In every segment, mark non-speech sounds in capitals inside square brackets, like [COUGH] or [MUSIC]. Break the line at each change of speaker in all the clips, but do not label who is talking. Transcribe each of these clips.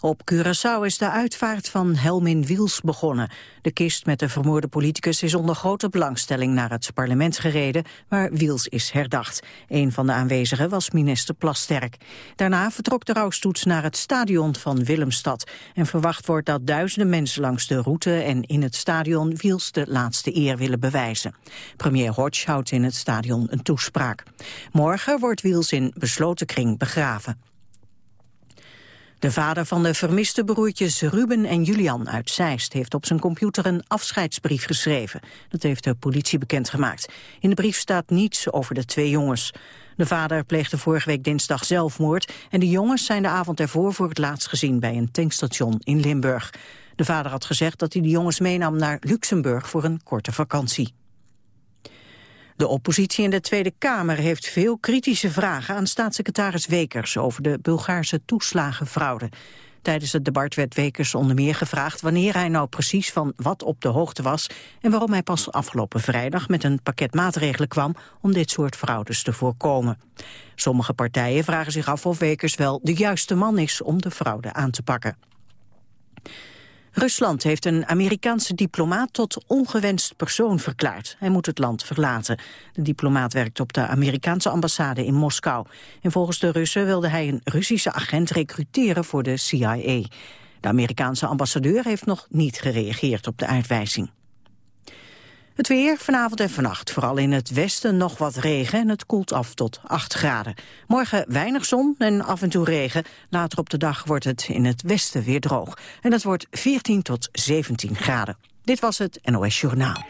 Op Curaçao is de uitvaart van Helmin Wiels begonnen. De kist met de vermoorde politicus is onder grote belangstelling naar het parlement gereden, waar Wiels is herdacht. Een van de aanwezigen was minister Plasterk. Daarna vertrok de rouwstoets naar het stadion van Willemstad. En verwacht wordt dat duizenden mensen langs de route en in het stadion Wiels de laatste eer willen bewijzen. Premier Hodge houdt in het stadion een toespraak. Morgen wordt Wiels in besloten kring begraven. De vader van de vermiste broertjes Ruben en Julian uit Zeist... heeft op zijn computer een afscheidsbrief geschreven. Dat heeft de politie bekendgemaakt. In de brief staat niets over de twee jongens. De vader pleegde vorige week dinsdag zelfmoord... en de jongens zijn de avond ervoor voor het laatst gezien... bij een tankstation in Limburg. De vader had gezegd dat hij de jongens meenam naar Luxemburg... voor een korte vakantie. De oppositie in de Tweede Kamer heeft veel kritische vragen aan staatssecretaris Wekers over de Bulgaarse toeslagenfraude. Tijdens het debat werd Wekers onder meer gevraagd wanneer hij nou precies van wat op de hoogte was en waarom hij pas afgelopen vrijdag met een pakket maatregelen kwam om dit soort fraudes te voorkomen. Sommige partijen vragen zich af of Wekers wel de juiste man is om de fraude aan te pakken. Rusland heeft een Amerikaanse diplomaat tot ongewenst persoon verklaard. Hij moet het land verlaten. De diplomaat werkt op de Amerikaanse ambassade in Moskou. En volgens de Russen wilde hij een Russische agent recruteren voor de CIA. De Amerikaanse ambassadeur heeft nog niet gereageerd op de uitwijzing. Het weer vanavond en vannacht. Vooral in het westen nog wat regen en het koelt af tot 8 graden. Morgen weinig zon en af en toe regen. Later op de dag wordt het in het westen weer droog. En dat wordt 14 tot 17 graden. Dit was het NOS Journaal.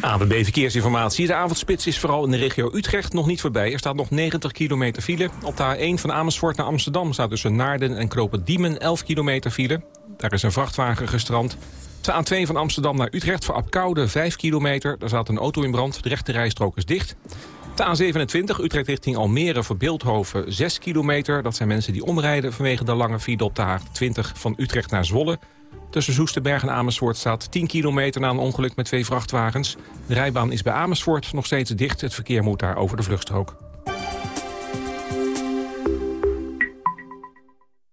ABB Verkeersinformatie. De avondspits is vooral in de regio Utrecht nog niet voorbij. Er staat nog 90 kilometer file. Op de A1 van Amersfoort naar Amsterdam staat tussen Naarden en Kropen Diemen 11 kilometer file. Daar is een vrachtwagen gestrand. De A2 van Amsterdam naar Utrecht voor Apkoude 5 kilometer. Daar zat een auto in brand. De rechte rijstrook is dicht. De A27 Utrecht richting Almere voor Beeldhoven 6 kilometer. Dat zijn mensen die omrijden vanwege de lange file op de A20 van Utrecht naar Zwolle. Tussen Soesterberg en Amersfoort staat 10 kilometer na een ongeluk met twee vrachtwagens. De rijbaan is bij Amersfoort nog steeds dicht. Het verkeer moet daar over de vluchtstrook.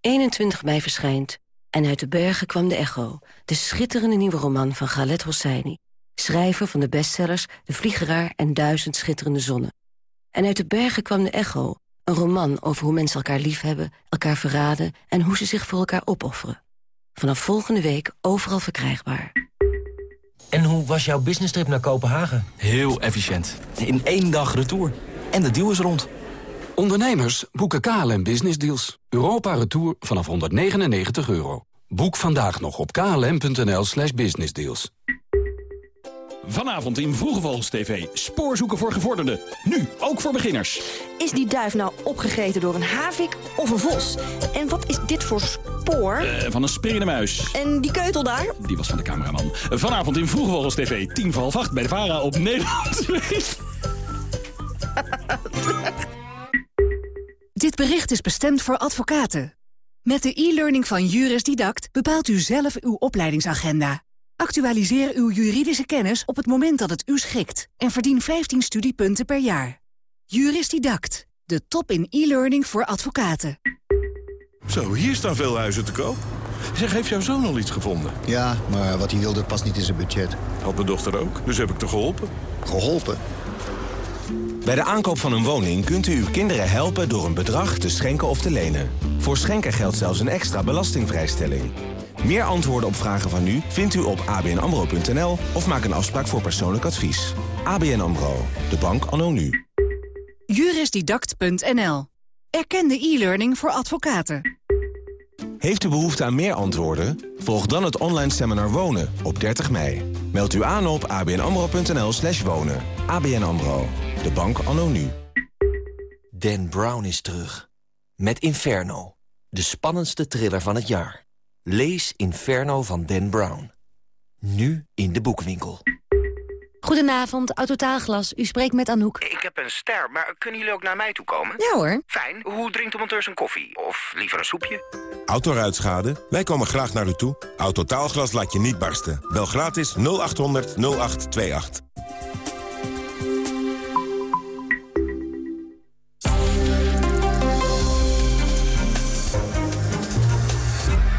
21 mei verschijnt en uit de bergen kwam de echo, de schitterende nieuwe roman van Galet Hosseini. Schrijver van de bestsellers De Vliegeraar en Duizend Schitterende Zonnen. En uit de bergen kwam de echo, een roman over hoe mensen elkaar liefhebben, elkaar verraden en hoe ze zich voor elkaar opofferen. Vanaf volgende week overal verkrijgbaar.
En hoe was jouw business trip naar Kopenhagen?
Heel efficiënt. In één dag retour. En de deal is rond.
Ondernemers boeken KLM Business Deals. Europa Retour vanaf 199 euro. Boek vandaag nog op klm.nl slash businessdeals.
Vanavond in Vroege Vogels TV. Spoorzoeken voor gevorderden. Nu, ook voor beginners.
Is die duif nou opgegeten door een havik of een vos? En wat is dit voor spoor?
Uh, van een springende muis.
En die keutel daar?
Die was van de cameraman. Vanavond in Vroege Vogels TV. 10 voor half acht bij de VARA op [LAUGHS] Nederland 2.
Dit bericht is bestemd voor advocaten. Met de e-learning van Juris Didact bepaalt u zelf uw opleidingsagenda. Actualiseer uw juridische kennis op het moment dat het u schikt... en verdien 15 studiepunten per jaar. Juris Didact, de top in e-learning voor advocaten.
Zo, hier staan veel huizen te koop. Zeg, heeft jouw zoon al iets gevonden?
Ja, maar wat hij wilde past niet in zijn budget.
Had mijn dochter ook, dus heb ik te geholpen.
Geholpen?
Bij de aankoop van een woning kunt u uw kinderen helpen door een bedrag te schenken of te lenen. Voor schenken geldt zelfs een extra belastingvrijstelling. Meer antwoorden op vragen van u vindt u op abnamro.nl of maak een afspraak voor persoonlijk advies. ABN AMRO, de bank anno nu.
Jurisdidact.nl. Erkende e-learning voor advocaten.
Heeft u behoefte aan meer antwoorden? Volg dan het online seminar Wonen op 30 mei. Meld u aan op abnamro.nl slash wonen. ABN AMRO, de bank anno nu.
Dan Brown is terug. Met Inferno, de spannendste thriller van het jaar. Lees Inferno van Dan Brown. Nu in de boekwinkel.
Goedenavond, Autotaalglas. U spreekt met Anouk.
Ik heb een ster, maar kunnen jullie ook naar mij toe komen?
Ja hoor.
Fijn. Hoe drinkt de monteur zijn koffie? Of liever een soepje?
Autoruitschade? Wij komen graag naar u toe. Autotaalglas laat je niet barsten. Bel gratis 0800 0828.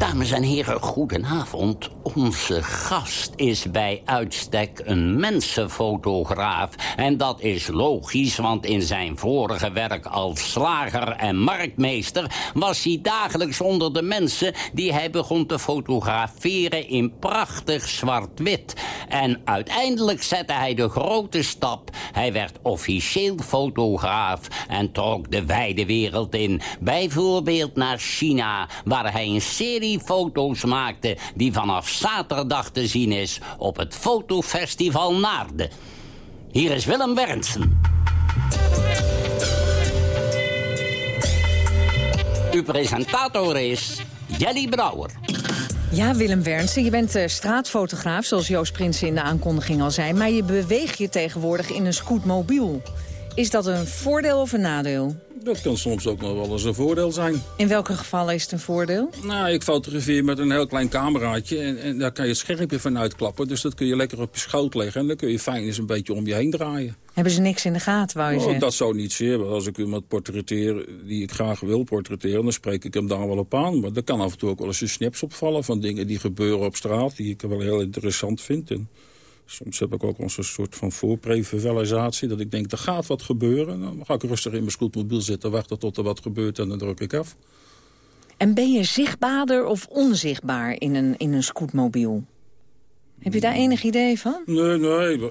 Dames en heren, goedenavond. Onze gast is bij uitstek een mensenfotograaf. En dat is logisch, want in zijn vorige werk als slager en marktmeester... was hij dagelijks onder de mensen die hij begon te fotograferen... in prachtig zwart-wit. En uiteindelijk zette hij de grote stap. Hij werd officieel fotograaf en trok de wijde wereld in. Bijvoorbeeld naar China, waar hij een serie foto's maakte... die vanaf zaterdag te zien is op het fotofestival Naarden. Hier is Willem Wernsen. Uw presentator is Jelly Brouwer.
Ja, Willem Wernsen, je bent uh, straatfotograaf, zoals Joost Prinsen in de aankondiging al zei... maar je beweegt je tegenwoordig in een scootmobiel. Is dat een voordeel of een nadeel?
Dat kan soms ook nog wel eens een voordeel zijn.
In welke gevallen is het een voordeel?
Nou, ik fotografeer met een heel klein cameraatje en, en daar kan je het schermpje van uitklappen. Dus dat kun je lekker op je schoot leggen en dan kun je fijn eens een beetje om je heen draaien.
Hebben ze niks in de gaten, wou je zeggen?
Dat zou niet zeer. Als ik iemand portretteer die ik graag wil portretteren... dan spreek ik hem daar wel op aan. Maar er kan af en toe ook wel eens een snaps opvallen van dingen die gebeuren op straat... die ik wel heel interessant vind. En Soms heb ik ook een soort van voorprevisualisatie. Dat ik denk, er gaat wat gebeuren. Dan ga ik rustig in mijn scootmobiel zitten, wachten tot er wat gebeurt en dan druk ik af.
En ben je zichtbaarder of onzichtbaar in een, in een scootmobiel? Heb je daar enig idee van?
Nee, nee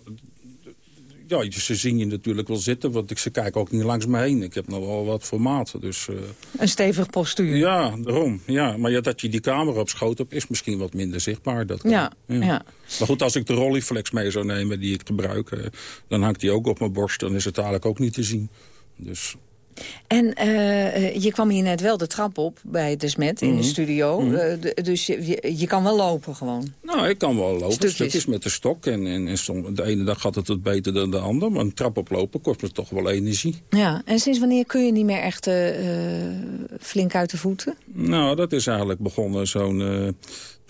ja, ze zien je natuurlijk wel zitten, want ik, ze kijken ook niet langs me heen. Ik heb nog wel wat formaat. Dus, uh...
Een stevig postuur.
Ja, daarom. Ja. Maar ja, dat je die camera op schoot hebt, is misschien wat minder zichtbaar. Dat
ja, ja,
Maar goed, als ik de Rolleiflex mee zou nemen die ik gebruik... Uh, dan hangt die ook op mijn borst, dan is het eigenlijk ook niet te zien. Dus...
En uh, je kwam hier net wel de trap op bij de Smet in de mhm. studio. Mm -hmm. uh, dus je, je, kan wel lopen gewoon?
Nou, ik kan wel lopen. Stukjes, Stukjes met de stok. En, en, en de ene dag gaat het wat beter dan de andere. Maar een trap oplopen kost me toch wel energie.
Ja, en sinds wanneer kun je niet meer echt uh, flink uit de voeten?
Nou, dat is eigenlijk begonnen zo'n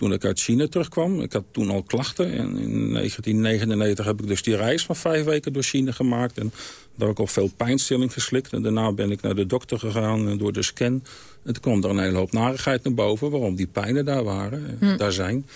toen ik uit China terugkwam. Ik had toen al klachten. En in 1999 heb ik dus die reis van vijf weken door China gemaakt. En daar heb ik ook veel pijnstilling geslikt. En daarna ben ik naar de dokter gegaan en door de scan. En toen kwam er een hele hoop narigheid naar boven. Waarom die pijnen daar waren, hm. daar zijn.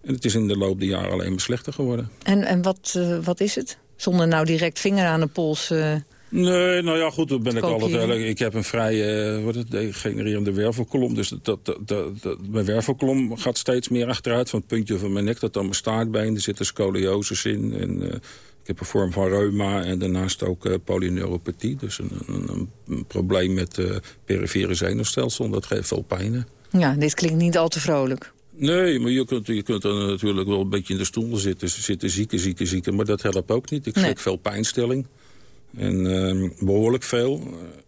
En het is in de loop der jaren alleen maar slechter geworden.
En, en wat, uh, wat is het? Zonder nou direct vinger aan de pols... Uh...
Nee, nou ja, goed, dan ben ik altijd... Ik heb een vrij uh, wat het, degenererende wervelkolom. Dus dat, dat, dat, dat, mijn wervelkolom gaat steeds meer achteruit. Van het puntje van mijn nek tot aan mijn staartbeen. Er zitten scolioses in. En, uh, ik heb een vorm van reuma en daarnaast ook uh, polyneuropathie. Dus een, een, een probleem met uh, perifere zenuwstelsel. Dat geeft veel pijn.
Ja, dit klinkt niet al te vrolijk.
Nee, maar je kunt, je kunt er natuurlijk wel een beetje in de stoel zitten, zitten zieken, zieken, zieken. Maar dat helpt ook niet. Ik nee. veel pijnstilling. En uh, behoorlijk veel.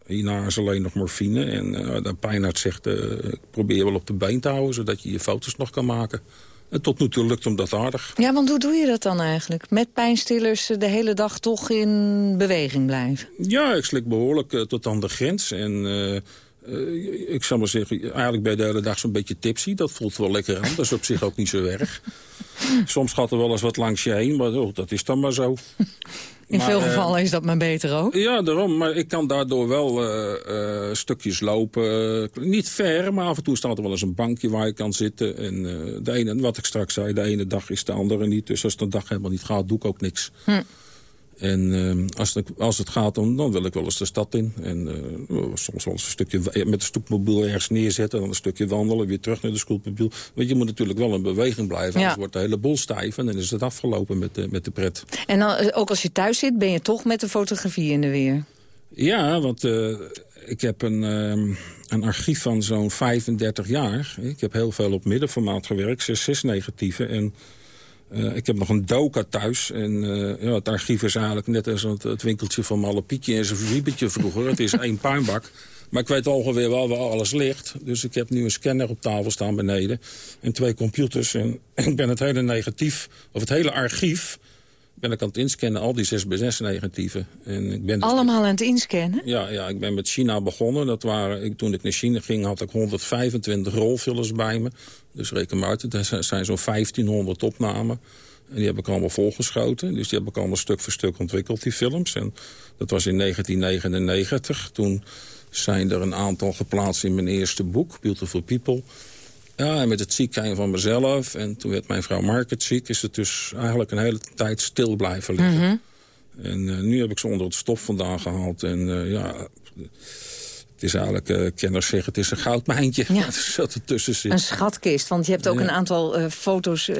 Hierna is alleen nog morfine. En uh, de pijnarts zegt, ik probeer je wel op de been te houden... zodat je je foto's nog kan maken. En tot nu toe lukt hem dat aardig.
Ja, want hoe doe je dat dan eigenlijk? Met pijnstillers de hele dag toch in beweging blijven?
Ja, ik slik behoorlijk uh, tot aan de grens. En uh, uh, ik zou maar zeggen, eigenlijk ben je de hele dag zo'n beetje tipsy. Dat voelt wel lekker aan. Dat is op zich ook niet zo erg. [LAUGHS] Soms gaat er wel eens wat langs je heen, maar oh, dat is dan maar zo. [LAUGHS]
In maar, veel gevallen uh, is dat maar beter ook.
Ja, daarom. Maar ik kan daardoor wel uh, uh, stukjes lopen. niet ver, maar af en toe staat er wel eens een bankje waar je kan zitten. En de ene, wat ik straks zei, de ene dag is de andere niet. Dus als de dag helemaal niet gaat, doe ik ook niks. Hm. En uh, als, het, als het gaat, dan, dan wil ik wel eens de stad in. En uh, soms wel eens een stukje met de stoepmobiel ergens neerzetten... dan een stukje wandelen, weer terug naar de scootmobiel. Want je moet natuurlijk wel in beweging blijven. Anders wordt de hele boel stijf en dan is het afgelopen met de, met de pret.
En dan, eh, ook als je thuis zit, ben je toch met de fotografie in de weer?
Ja, want uh, ik heb een, uh, een archief van zo'n 35 jaar. Ik heb heel veel op middenformaat gewerkt, 6 negatieven en... Uh, ik heb nog een doka thuis. En uh, ja, het archief is eigenlijk net als het, het winkeltje van Malle Pietje en zijn verwiepetje vroeger. het is [LAUGHS] één puinbak. Maar ik weet ongeveer wel waar alles ligt. Dus ik heb nu een scanner op tafel staan beneden. En twee computers. En [LAUGHS] ik ben het hele negatief, of het hele archief ben ik aan het inscannen, al die 6 bij 6 negatieven. En ik ben
dus Allemaal aan het inscannen?
Ja, ja, ik ben met China begonnen. Dat waren, ik, toen ik naar China ging had ik 125 rolfillers bij me. Dus reken maar uit, er zijn zo'n 1500 opnamen. En die heb ik allemaal volgeschoten. Dus die heb ik allemaal stuk voor stuk ontwikkeld, die films. En dat was in 1999. Toen zijn er een aantal geplaatst in mijn eerste boek, Beautiful People. Ja, en met het ziek zijn van mezelf. En toen werd mijn vrouw Market ziek. Is het dus eigenlijk een hele tijd stil blijven liggen.
Mhm.
En uh, nu heb ik ze onder het stof vandaan gehaald. En uh, ja, het is eigenlijk, uh, kenners zeggen, het is een goudmijntje
Ja. [LAUGHS]
wat er tussen zit.
Een schatkist, want je hebt ook
Ja.
een aantal eh, foto's, eh,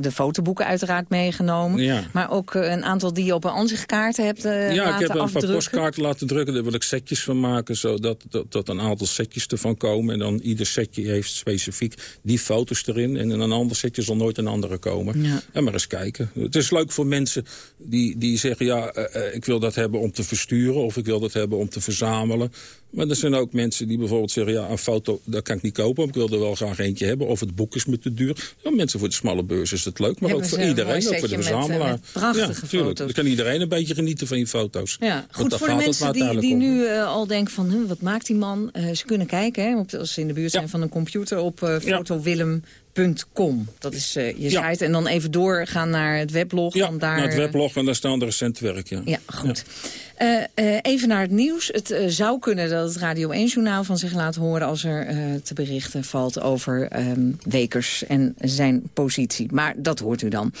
de fotoboeken uiteraard meegenomen.
Ja.
Maar ook een aantal die je op een ansichtkaart hebt
ja,
laten
ik heb een paar postkaarten laten drukken. Daar wil ik setjes van maken, zodat dat, dat een aantal setjes ervan komen. En dan ieder setje heeft specifiek die foto's erin. En in een ander setje zal nooit een andere komen.
Ja.
En maar eens kijken. Het is leuk voor mensen die, die zeggen... ja, ik wil dat hebben om te versturen... of ik wil dat hebben om te verzamelen. Maar er zijn ook mensen die bijvoorbeeld zeggen... ja, een foto, dat kan ik niet kopen, maar ik wil er wel graag eentje hebben. Of het boek is me te duur. Ja, mensen voor de smalle beurs is het leuk, maar
Hebben
ook voor iedereen. Ook voor de
met, eh,
verzamelaar.
met prachtige
ja,
foto's.
Dan kan iedereen een beetje genieten van je foto's.
Ja, goed voor de mensen die, nu eh, al denken van, huh, wat maakt die man? Eh, ze kunnen kijken, hè, op, als ze in de buurt zijn van een computer, op eh fotowillem.com. Dat is eh, je
Ja.
site. En dan even doorgaan naar het weblog.
Ja,
want daar,
naar het weblog en daar staan de recente werk, ja.
Ja, goed. Eh, eh, even naar het nieuws. Het eh, zou kunnen dat het Radio 1-journaal van zich laat horen... als er eh, te berichten valt over ehm, Wekers en zijn positie. Maar dat hoort u dan.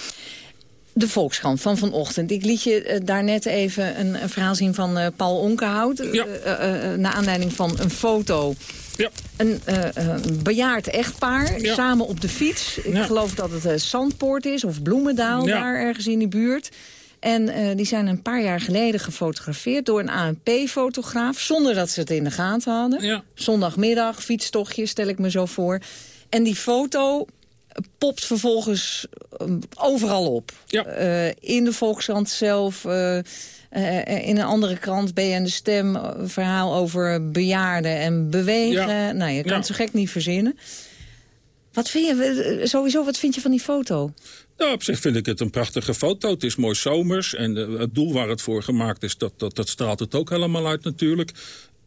De Volkskrant van vanochtend. Ik liet je eh, daar net even een, een verhaal zien van eh, Paul Onkenhout. eh, eh, eh, naar aanleiding van een foto.
Ja.
Een eh, bejaard echtpaar,
Ja.
samen op de fiets. Ik
Ja.
geloof dat het eh, Zandpoort is of Bloemendaal,
Ja.
daar ergens in die buurt. En die zijn een paar jaar geleden gefotografeerd door een ANP-fotograaf... zonder dat ze het in de gaten hadden. Zondagmiddag, fietstochtje, stel ik me zo voor. En die foto popt vervolgens overal op. In de Volkskrant zelf... eh, in een andere krant, BN De Stem, eh, verhaal over bejaarden en bewegen.
Ja.
Nou, je kan
Ja.
het zo gek niet verzinnen. Wat vind je, eh, sowieso, wat vind je van die foto?
Nou, op zich vind ik het een prachtige foto. Het is mooi zomers. En eh, het doel waar het voor gemaakt is, dat, dat, dat straalt het ook helemaal uit natuurlijk.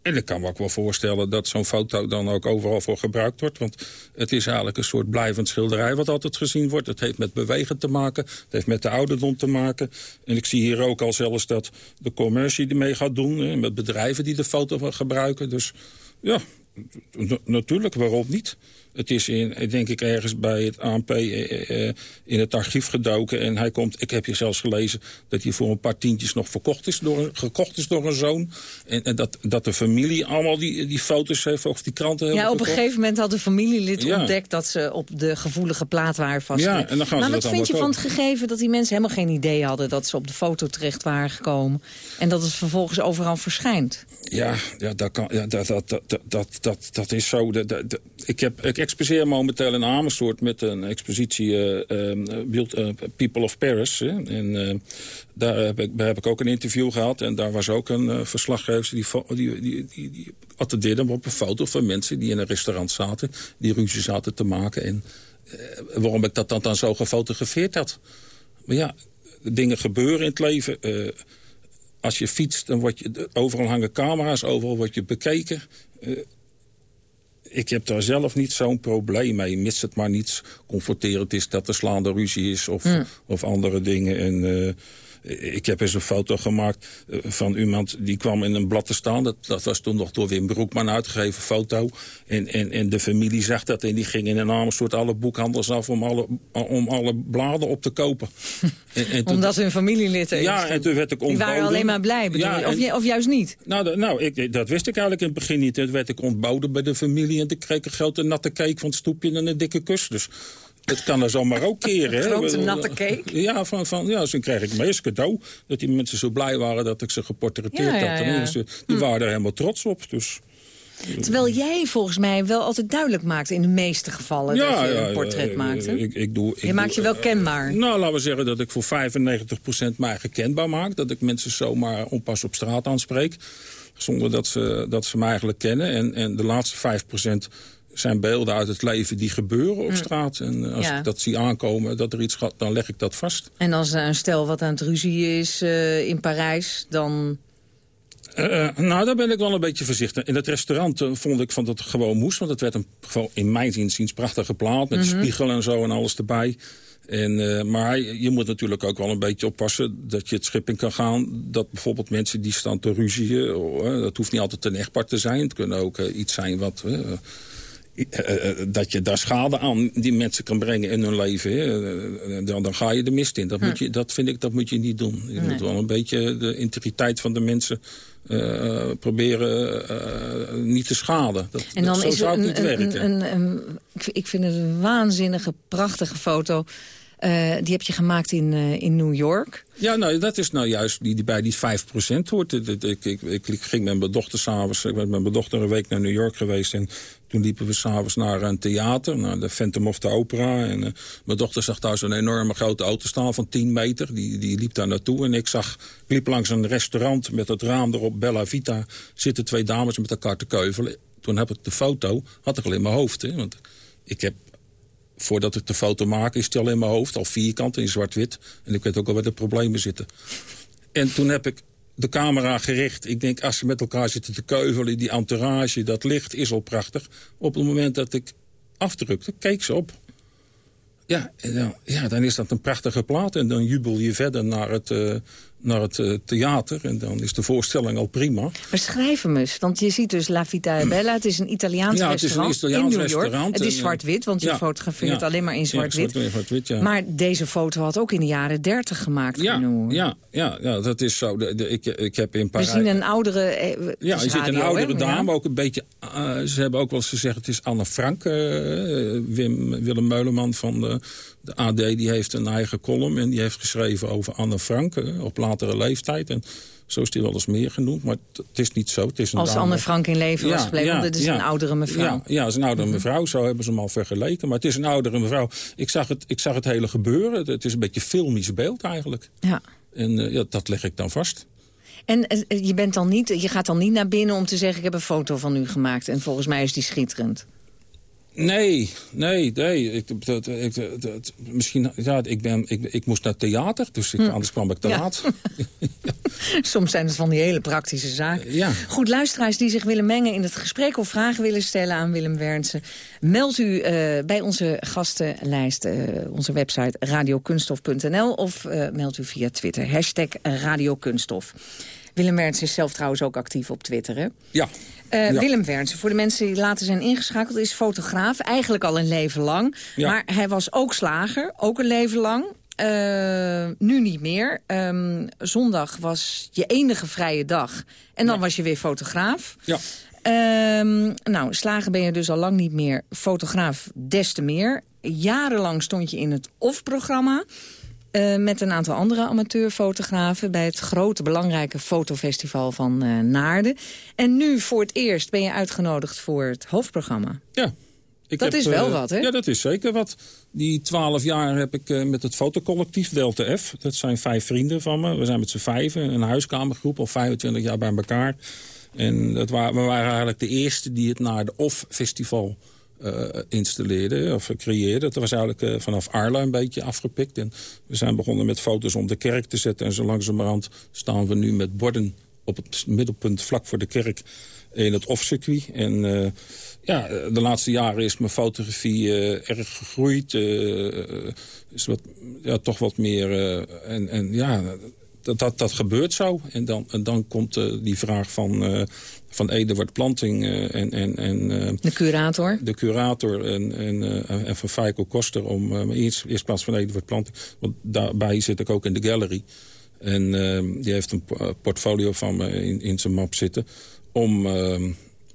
En ik kan me ook wel voorstellen dat zo'n foto dan ook overal voor gebruikt wordt. Want het is eigenlijk een soort blijvend schilderij wat altijd gezien wordt. Het heeft met bewegen te maken. Het heeft met de ouderdom te maken. En ik zie hier ook al zelfs dat de commercie ermee gaat doen. Met bedrijven die de foto gebruiken. Dus ja, natuurlijk, waarom niet? Het is in, denk ik ergens bij het ANP eh, eh, in het archief gedoken. En hij komt, ik heb hier zelfs gelezen dat hij voor een paar tientjes nog verkocht is door gekocht is door een zoon. En, en dat, dat de familie allemaal die, die foto's heeft of die kranten
Ja, op een gegeven moment had een familielid
Ja.
ontdekt... dat ze op de gevoelige plaat waren vastgelegd.
Ja, en dan gaan ze
maar
dat
wat vind je van het gegeven dat die mensen helemaal geen idee hadden... dat ze op de foto terecht waren gekomen... en dat het vervolgens overal verschijnt?
Ja, ja, dat, kan, ja dat, dat, dat, dat, dat, dat, is zo. Dat, ik, heb, ik exposeer momenteel in Amersfoort met een expositie Build, eh, People of Paris. Hè. En daar, heb ik, daar heb ik ook een interview gehad. En daar was ook een verslaggever die, die, die, die, die attendeerde me op een foto van mensen die in een restaurant zaten. Die ruzie zaten te maken. En waarom ik dat dan, dan zo gefotografeerd had. Maar ja, dingen gebeuren in het leven. Als je fietst, dan word je, overal hangen camera's, overal word je bekeken. Eh, ik heb daar zelf niet zo'n probleem mee. Mits het maar niet confronterend is dat er slaande ruzie is of,
Hmm.
of andere dingen. En, eh, ik heb eens een foto gemaakt eh, van iemand die kwam in een blad te staan. Dat, dat was toen nog door Wim Broekman uitgegeven foto. En, en, en de familie zag dat en die ging in een Amersfoort alle boekhandels af om alle, om alle bladen op te kopen. [LAUGHS] en, en toen-
Omdat hun familielid
ja, en toen werd ik
Die
ontboden.
waren alleen maar blij, bedoel
Ja?
Of, of juist niet?
nou, dat- nou ik, dat wist ik eigenlijk in het begin niet. Toen werd ik ontboden bij de familie en toen kreeg ik een grote natte cake van het stoepje en een dikke kus. Dus het kan er zomaar ook keren. hè. [LAUGHS]
Grote natte cake?
Ja, van, van, ja, toen kreeg ik meest cadeau. Dat die mensen zo blij waren dat ik ze geportretteerd
Ja, ja,
had.
Ja.
die
Hm.
waren er helemaal trots op. Dus.
Terwijl jij volgens mij wel altijd duidelijk maakt... in de meeste gevallen dat je een portret
eh,
maakt. hè?
Ik, ik doe, ik
je maakt je wel kenbaar.
Nou, laten we zeggen dat ik voor 95% mij herkenbaar maak. Dat ik mensen zomaar onpas op straat aanspreek. Zonder dat ze, dat ze me eigenlijk kennen. En, en de laatste 5% zijn beelden uit het leven die gebeuren op
Hm.
straat. En als
Ja.
ik dat zie aankomen, dat er iets gaat, dan leg ik dat vast.
En als er een stel wat aan het ruzie is eh, in Parijs, dan...
Eh, eh, nou, daar ben ik wel een beetje voorzichtig. In het restaurant eh, vond ik van dat het gewoon moest. Want het werd een, gewoon in mijn inziens prachtige plaat. Met
Mhm.
spiegel en zo en alles erbij. En, eh, maar je moet natuurlijk ook wel een beetje oppassen dat je het schip in kan gaan. Dat bijvoorbeeld mensen die staan te ruzien, oh, dat hoeft niet altijd een echtpaar te zijn. Het kunnen ook eh, iets zijn wat... dat je daar schade aan die mensen kan brengen in hun leven. Dan, dan, ga je de mist in. Dat, moet je, dat vind ik, dat moet je niet doen. Je moet wel een beetje de integriteit van de mensen uh, proberen uh, niet te schaden. Dat,
en dan
zo
is
zou het niet
een,
werken.
Een, een, ik vind het een waanzinnige, prachtige foto. Uh, die heb je gemaakt in, in New York.
Ja, nou, dat is nou juist die, die bij die 5% hoort. Ik, ik, ik, ik, ging met mijn dochter s'avonds... Ik ben met mijn dochter een week naar New York geweest... en toen liepen we s'avonds naar een theater, naar de Phantom of the Opera. En uh, mijn dochter zag daar zo'n enorme grote auto staan van 10 meter. Die, die liep daar naartoe en ik zag, liep langs een restaurant met het raam erop, Bella Vita. Zitten twee dames met elkaar te keuvelen. Toen heb ik de foto, had ik al in mijn hoofd. Hè, want ik heb voordat ik de foto maak, is het al in mijn hoofd, al vierkant in zwart-wit. En ik weet ook al waar de problemen zitten. En toen heb ik de camera gericht. Ik denk, als ze met elkaar zitten te keuvelen, die entourage, dat licht is al prachtig. Op het moment dat ik afdrukte, keek ze op. Ja, dan, ja, dan is dat een prachtige plaat. En dan jubel je verder naar het, uh, naar het uh, theater. En dan is de voorstelling al prima.
Maar schrijf hem eens. Want je ziet dus La Vita e Bella. Het is een Italiaans
ja, het is een
restaurant
Italiaans
in New York.
restaurant.
Het is
eh,
zwart-wit, want je fotografeert
ja.
alleen maar in
Ja,
zwart-wit.
zwart- zwart-wit, ja.
Maar deze foto had ook in de jaren 30 gemaakt
ja, ja, ja, ja, dat is zo. De, de- ik, ik heb in
We
Parijs...
zien een oudere... eh,
Ja, je ziet een oudere dame, ook een beetje... eh, ze hebben ook wel eens gezegd, het is Anne Frank. eh, Wim, Willem Meuleman van de, de AD, die heeft een eigen column... en die heeft geschreven over Anne Frank eh, op latere leeftijd. En zo is die wel eens meer genoemd, maar het is niet zo. Het is een
Als
dame.
Anne Frank in leven was gebleven,
ja,
want het is
ja.
een oudere mevrouw.
Ja, ja, het is een oudere mevrouw. Zo hebben ze hem al vergeleken. Maar het is een oudere mevrouw. Ik zag het, ik zag het hele gebeuren. Het is een beetje filmisch beeld eigenlijk.
Ja.
En eh, ja, dat leg ik dan vast.
En eh, je, bent dan niet, je gaat dan niet naar binnen om te zeggen... ik heb een foto van u gemaakt en volgens mij is die schitterend.
Nee, nee, nee. Ik, dat, ik, dat, misschien, ja, ik, ben, ik, ik moest naar theater, dus ik, anders kwam ik te
Hm. Ja.
laat. [LAUGHS]
Soms zijn het van die hele praktische zaken.
Ja.
Goed, luisteraars die zich willen mengen in het gesprek... of vragen willen stellen aan Willem Wernsen... meld u eh, bij onze gastenlijst, eh, onze website radiokunstof.nl... of eh, meld u via Twitter, hashtag radiokunststof. Willem Wernsen is zelf trouwens ook actief op Twitter, hè?
Ja.
Eh,
Ja.
Willem Wernsen, voor de mensen die later zijn ingeschakeld... is fotograaf, eigenlijk al een leven lang.
Ja.
Maar hij was ook slager, ook een leven lang. Eh, nu niet meer. Ehm, zondag was je enige vrije dag. En dan was je weer fotograaf.
Ja.
Ehm, nou, slagen ben je dus al lang niet meer. Fotograaf des te meer. Jarenlang stond je in het OFF-programma... eh, met een aantal andere amateurfotografen... bij het grote belangrijke fotofestival van eh, Naarden. En nu voor het eerst ben je uitgenodigd voor het hoofdprogramma.
Ja. Ik
Dat
heb,
is wel
eh,
wat, hè?
Ja, dat is zeker wat. Die twaalf jaar heb ik met het fotocollectief Delta F. Dat zijn vijf vrienden van me. We zijn met z'n vijven. Een huiskamergroep, al 25 jaar bij elkaar. En dat waren, we waren eigenlijk de eerste die het naar de OFF-festival installeerden of creëerden. Dat was eigenlijk eh, vanaf Arla een beetje afgepikt. En we zijn begonnen met foto's om de kerk te zetten. En zo langzamerhand staan we nu met borden op het middelpunt vlak voor de kerk in het off-circuit. En eh, ja, de laatste jaren is mijn fotografie erg gegroeid. eh, is wat, ja, toch wat meer... en, en ja, dat, dat, dat gebeurt zo. En dan, en dan komt eh, die vraag van, eh van Eduard Planting eh, en... en, en
De curator.
de curator en, en, en van Feiko Koster om uh, eerst, eerst plaats van Eduard Planting. Want daarbij zit ik ook in de gallery. En die heeft een portfolio van me in, in zijn map zitten. Om,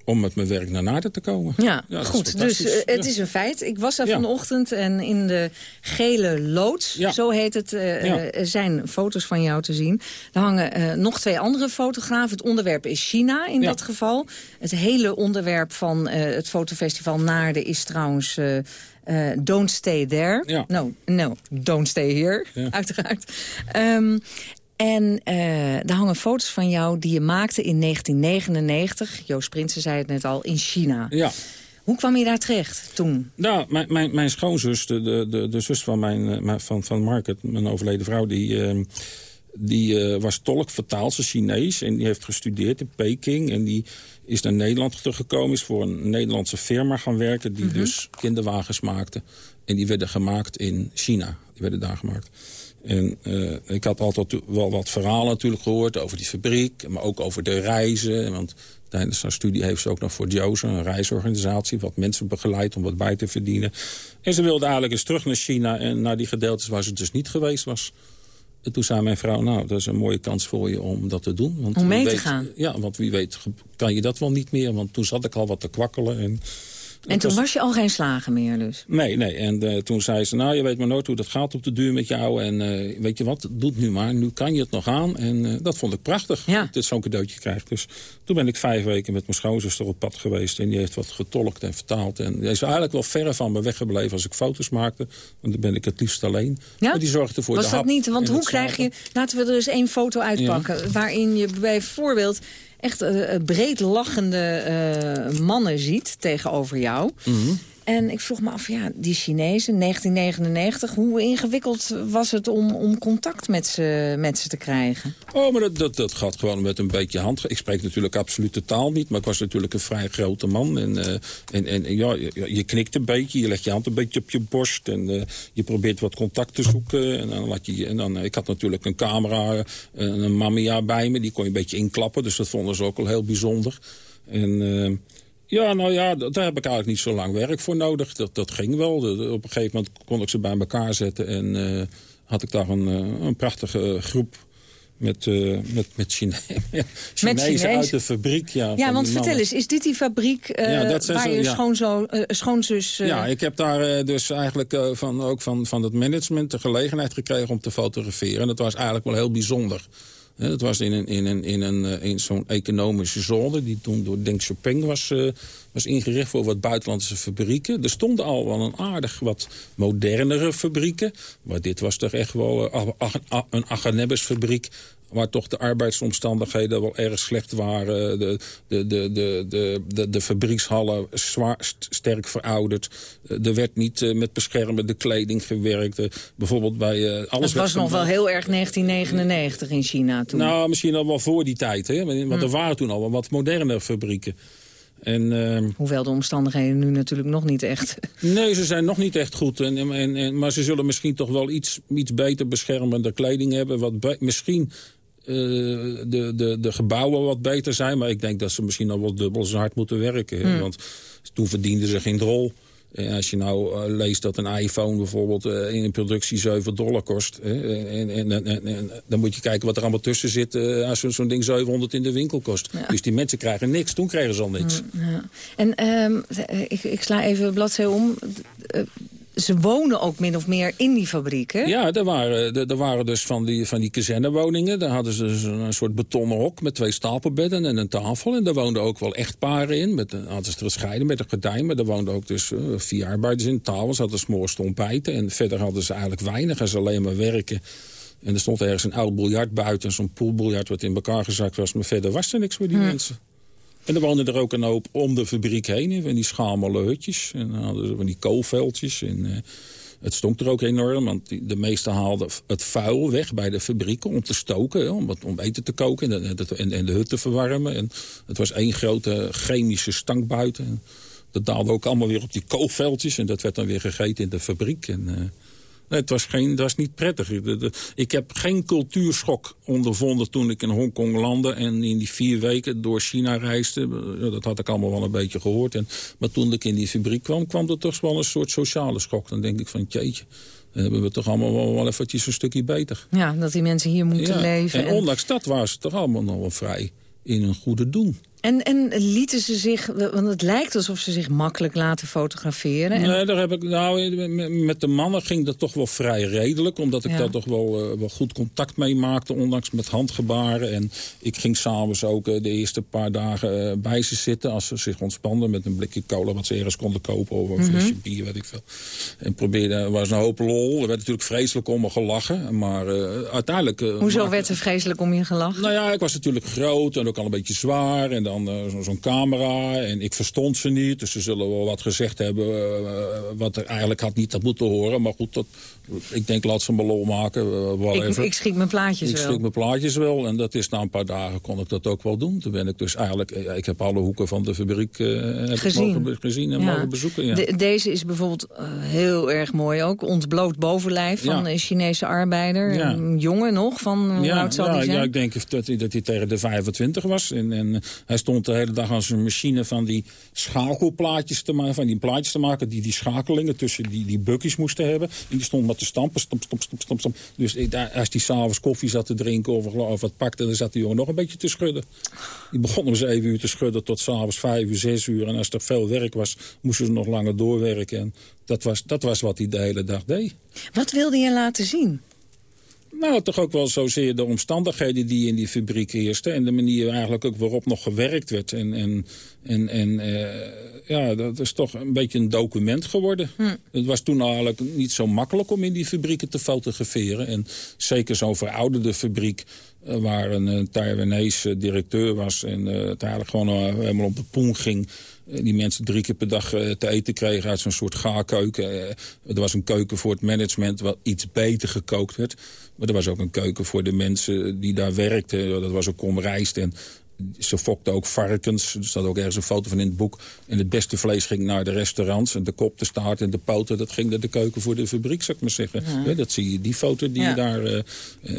om met mijn werk naar Naarden te komen.
Ja, goed. Dus uh, het is een feit. Ik was daar
Ja.
vanochtend en in de gele loods,
Ja.
zo heet het, uh, uh, zijn foto's van jou te zien. Er hangen nog twee andere fotografen. Het onderwerp is China in dat geval. Het hele onderwerp van het fotofestival Naarden is trouwens... Don't stay there.
Ja.
No, no, don't stay here, [LAUGHS] uiteraard. Um, en uh, daar hangen foto's van jou die je maakte in 1999. Joost Prinsen zei het net al, in China.
Ja.
Hoe kwam je daar terecht toen?
Nou, mijn, mijn, mijn schoonzus, de, de, de, zus van, mijn, uh, van, van Market, mijn overleden vrouw... die, uh, Die uh, was tolk, vertaald, Chinees. En die heeft gestudeerd in Peking. En die is naar Nederland teruggekomen. Is voor een Nederlandse firma gaan werken. Die mm -hmm. dus kinderwagens maakte. En die werden gemaakt in China. Die werden daar gemaakt. En uh, ik had altijd wel wat verhalen natuurlijk gehoord over die fabriek. Maar ook over de reizen. Want tijdens haar studie heeft ze ook nog voor Jose, een reisorganisatie... wat mensen begeleidt om wat bij te verdienen. En ze wilde eigenlijk eens terug naar China... en naar die gedeeltes waar ze dus niet geweest was. En toen zei mijn vrouw, nou, dat is een mooie kans voor je om dat te doen. Want
om mee
weet,
te gaan?
Ja, want wie weet kan je dat wel niet meer. Want toen zat ik al wat te kwakkelen. En,
en toen was... was... je al geen slagen meer dus?
Nee, nee. En uh, toen zei ze, nou, je weet maar nooit hoe dat gaat op de duur met jou. En uh, weet je wat, doe het nu maar. Nu kan je het nog aan. En uh, dat vond ik prachtig,
ja.
dat dit zo'n cadeautje krijgt. Dus toen ben ik vijf weken met mijn schoonzuster op pad geweest. En die heeft wat getolkt en vertaald. En die is eigenlijk wel verre van me weggebleven als ik foto's maakte. Want dan ben ik het liefst alleen.
Ja?
Maar die zorgde voor
Was
de
dat niet? Want hoe krijg je... Laten we er eens één foto uitpakken. Ja. Waarin je bijvoorbeeld echt uh, breed lachende uh, mannen ziet tegenover jou.
-hmm.
En ik vroeg me af, ja, die Chinezen, 1999... hoe ingewikkeld was het om, om contact met ze, te krijgen?
Oh, maar dat, dat, dat gaat gewoon met een beetje hand. Ik spreek natuurlijk absoluut de taal niet... maar ik was natuurlijk een vrij grote man. En, uh, en, en ja, je, knikt een beetje, je legt je hand een beetje op je borst... en uh, je probeert wat contact te zoeken. En dan laat je, en dan, ik had natuurlijk een camera, een Mamiya bij me... die kon je een beetje inklappen, dus dat vonden ze ook al heel bijzonder. En... ja, nou ja, daar heb ik eigenlijk niet zo lang werk voor nodig. Dat, dat ging wel. Op een gegeven moment kon ik ze bij elkaar zetten... en uh, had ik daar een, uh, een prachtige groep met, uh, met, met, Chine [LAUGHS] Chinezen uit de fabriek. Ja,
ja want vertel eens, is dit die fabriek uh, ja, dat waar je ja. schoonzo, uh, schoonzus...
Ja, ik heb daar dus eigenlijk van, ook van, van het management de gelegenheid gekregen om te fotograferen. En dat was eigenlijk wel heel bijzonder. Dat was in, een, in, een, in, een, in zo'n economische zone die toen door Deng Xiaoping was, uh, was ingericht voor wat buitenlandse fabrieken. Er stonden al wel een aardig wat modernere fabrieken. Maar dit was toch echt wel uh, een Aganebes fabriek waar toch de arbeidsomstandigheden wel erg slecht waren. De, de, de, de, de, de, fabriekshallen zwaar, sterk verouderd. Er werd niet uh, met beschermende kleding gewerkt. Uh, bijvoorbeeld bij alles.
Het was nog wel heel erg 1999 in China toen.
Nou, misschien al wel voor die tijd. Hè? Want hmm. er waren toen al wel wat moderne fabrieken. En, uh,
Hoewel de omstandigheden nu natuurlijk nog niet echt...
Nee, ze zijn nog niet echt goed. En, en, en, maar ze zullen misschien toch wel iets, iets beter beschermende kleding hebben. Wat misschien uh, de, de, de gebouwen wat beter zijn. Maar ik denk dat ze misschien al wel dubbel zo hard moeten werken.
Hmm.
Mm. Want toen verdienden ze geen drol. En als je nou uh, leest dat een iPhone bijvoorbeeld uh, in een productie 7 dollar kost... en, en, en, en, dan moet je kijken wat er allemaal tussen zit... als zo'n zo ding 700 in de winkel kost. Ja. Dus die mensen krijgen niks, toen kregen ze al niks.
Ja. En um, ik, ik, sla even bladzij om ze wonen ook min of meer in die fabriek, hè?
Ja, er waren, er waren dus van die, van die kazernewoningen. Daar hadden ze dus een soort betonnen hok met twee stapelbedden en een tafel. En daar woonden ook wel echtparen in. Met, hadden ze het scheiden met een gordijn. Maar er woonden ook dus uh, vier arbeiders in. Tafels hadden s'morgens te ontbijten. En verder hadden ze eigenlijk weinig. En ze alleen maar werken. En er stond ergens een oud biljart buiten. Zo'n poolbiljart wat in elkaar gezakt was. Maar verder was er niks voor die
Hm.
hmm. mensen. En er woonden er ook een hoop om de fabriek heen, van die schamele hutjes. En dan hadden ze van die koolveldjes. En, uh, het stonk er ook enorm, want de meesten haalden het vuil weg bij de fabrieken om te stoken. Om, eten te koken en de, hut te verwarmen. En het was één grote chemische stank buiten. En dat daalde ook allemaal weer op die koolveldjes. En dat werd dan weer gegeten in de fabriek. En, uh, Nee, het was, geen, het was niet prettig. Ik heb geen cultuurschok ondervonden toen ik in Hongkong landde... en in die vier weken door China reisde. Dat had ik allemaal wel een beetje gehoord. En, maar toen ik in die fabriek kwam, kwam er toch wel een soort sociale schok. Dan denk ik van, jeetje, hebben we toch allemaal wel, wel eventjes een stukje beter.
Ja, dat die mensen hier moeten
ja,
leven.
En, en ondanks dat waren ze toch allemaal nog wel vrij in een goede doen.
En, en lieten ze zich, want het lijkt alsof ze zich makkelijk laten fotograferen. En...
Nee, daar heb ik, nou, met de mannen ging dat toch wel vrij redelijk. Omdat ik ja. daar toch wel, uh, wel goed contact mee maakte, ondanks met handgebaren. En ik ging s'avonds ook uh, de eerste paar dagen uh, bij ze zitten. Als ze zich ontspanden met een blikje cola wat ze ergens konden kopen. Of een mm -hmm. flesje bier, weet ik veel. En probeerde, er was een hoop lol. Er werd natuurlijk vreselijk om me gelachen. Maar uiteindelijk...
Hoezo maakte... werd er vreselijk om je gelachen?
Nou ja, ik was natuurlijk groot en ook al een beetje zwaar. En dan dan eh, zo- zo'n camera. En ik verstond ze niet. Dus ze zullen wel wat gezegd hebben eh, wat er eigenlijk had niet had moeten horen. Maar goed, dat, ik denk laat ze me lol maken. eh,
Ik,
whatever.
ik schiet mijn plaatjes
Ik
wel.
schrik mijn plaatjes wel. En dat is na een paar dagen kon ik dat ook wel doen. Toen ben ik dus eigenlijk... eh, Ik heb alle hoeken van de fabriek eh, heb ik
Gezien.
mogen, gezien en
Ja.
mogen bezoeken. Ja.
De- deze is bijvoorbeeld eh, heel erg mooi ook. Ontbloot bovenlijf van
Ja.
een Chinese arbeider. Een jongen nog, van hoe
ja,
oud zal
ja,
die zijn?
ja, ik denk dat hij, dat hij tegen de 25 was. En, en hij stond de hele dag aan zijn machine van die schakelplaatjes te maken. Van die plaatjes te maken die die schakelingen tussen die, die bukkies moesten hebben. En die stond maar te stampen, stamp, stamp, stamp, stamp. Dus als hij s'avonds koffie zat te drinken of, of wat pakte... dan zat die jongen nog een beetje te schudden. Die begon om 7 uur te schudden tot s'avonds 5 uur, 6 uur. En als er veel werk was, moesten ze nog langer doorwerken. En dat was, dat was wat hij de hele dag deed.
Wat wilde je laten zien?
Nou, toch ook wel zozeer de omstandigheden die in die fabriek heersten... en de manier eigenlijk ook waarop nog gewerkt werd. En, en, en, en eh, ja, dat is toch een beetje een document geworden. Het was toen eigenlijk niet zo makkelijk om in die fabrieken te fotograferen. En zeker zo'n verouderde fabriek... eh, waar een uh, Taiwanese directeur was... en eh, het eigenlijk gewoon eh, helemaal op de poen ging... Eh, die mensen drie keer per dag eh, te eten kregen uit zo'n soort gaarkeuken. Eh, er was een keuken voor het management wat iets beter gekookt werd. Maar er was ook een keuken voor de mensen die daar werkten. Dat was ook kom rijst en ze fokten ook varkens. Er staat ook ergens een foto van in het boek. En het beste vlees ging naar de restaurants. En de kop, de staart en de poten, dat ging naar de keuken voor de fabriek, zou ik maar zeggen.
Ja.
Ja, dat zie je, die foto die
Ja.
je daar... eh,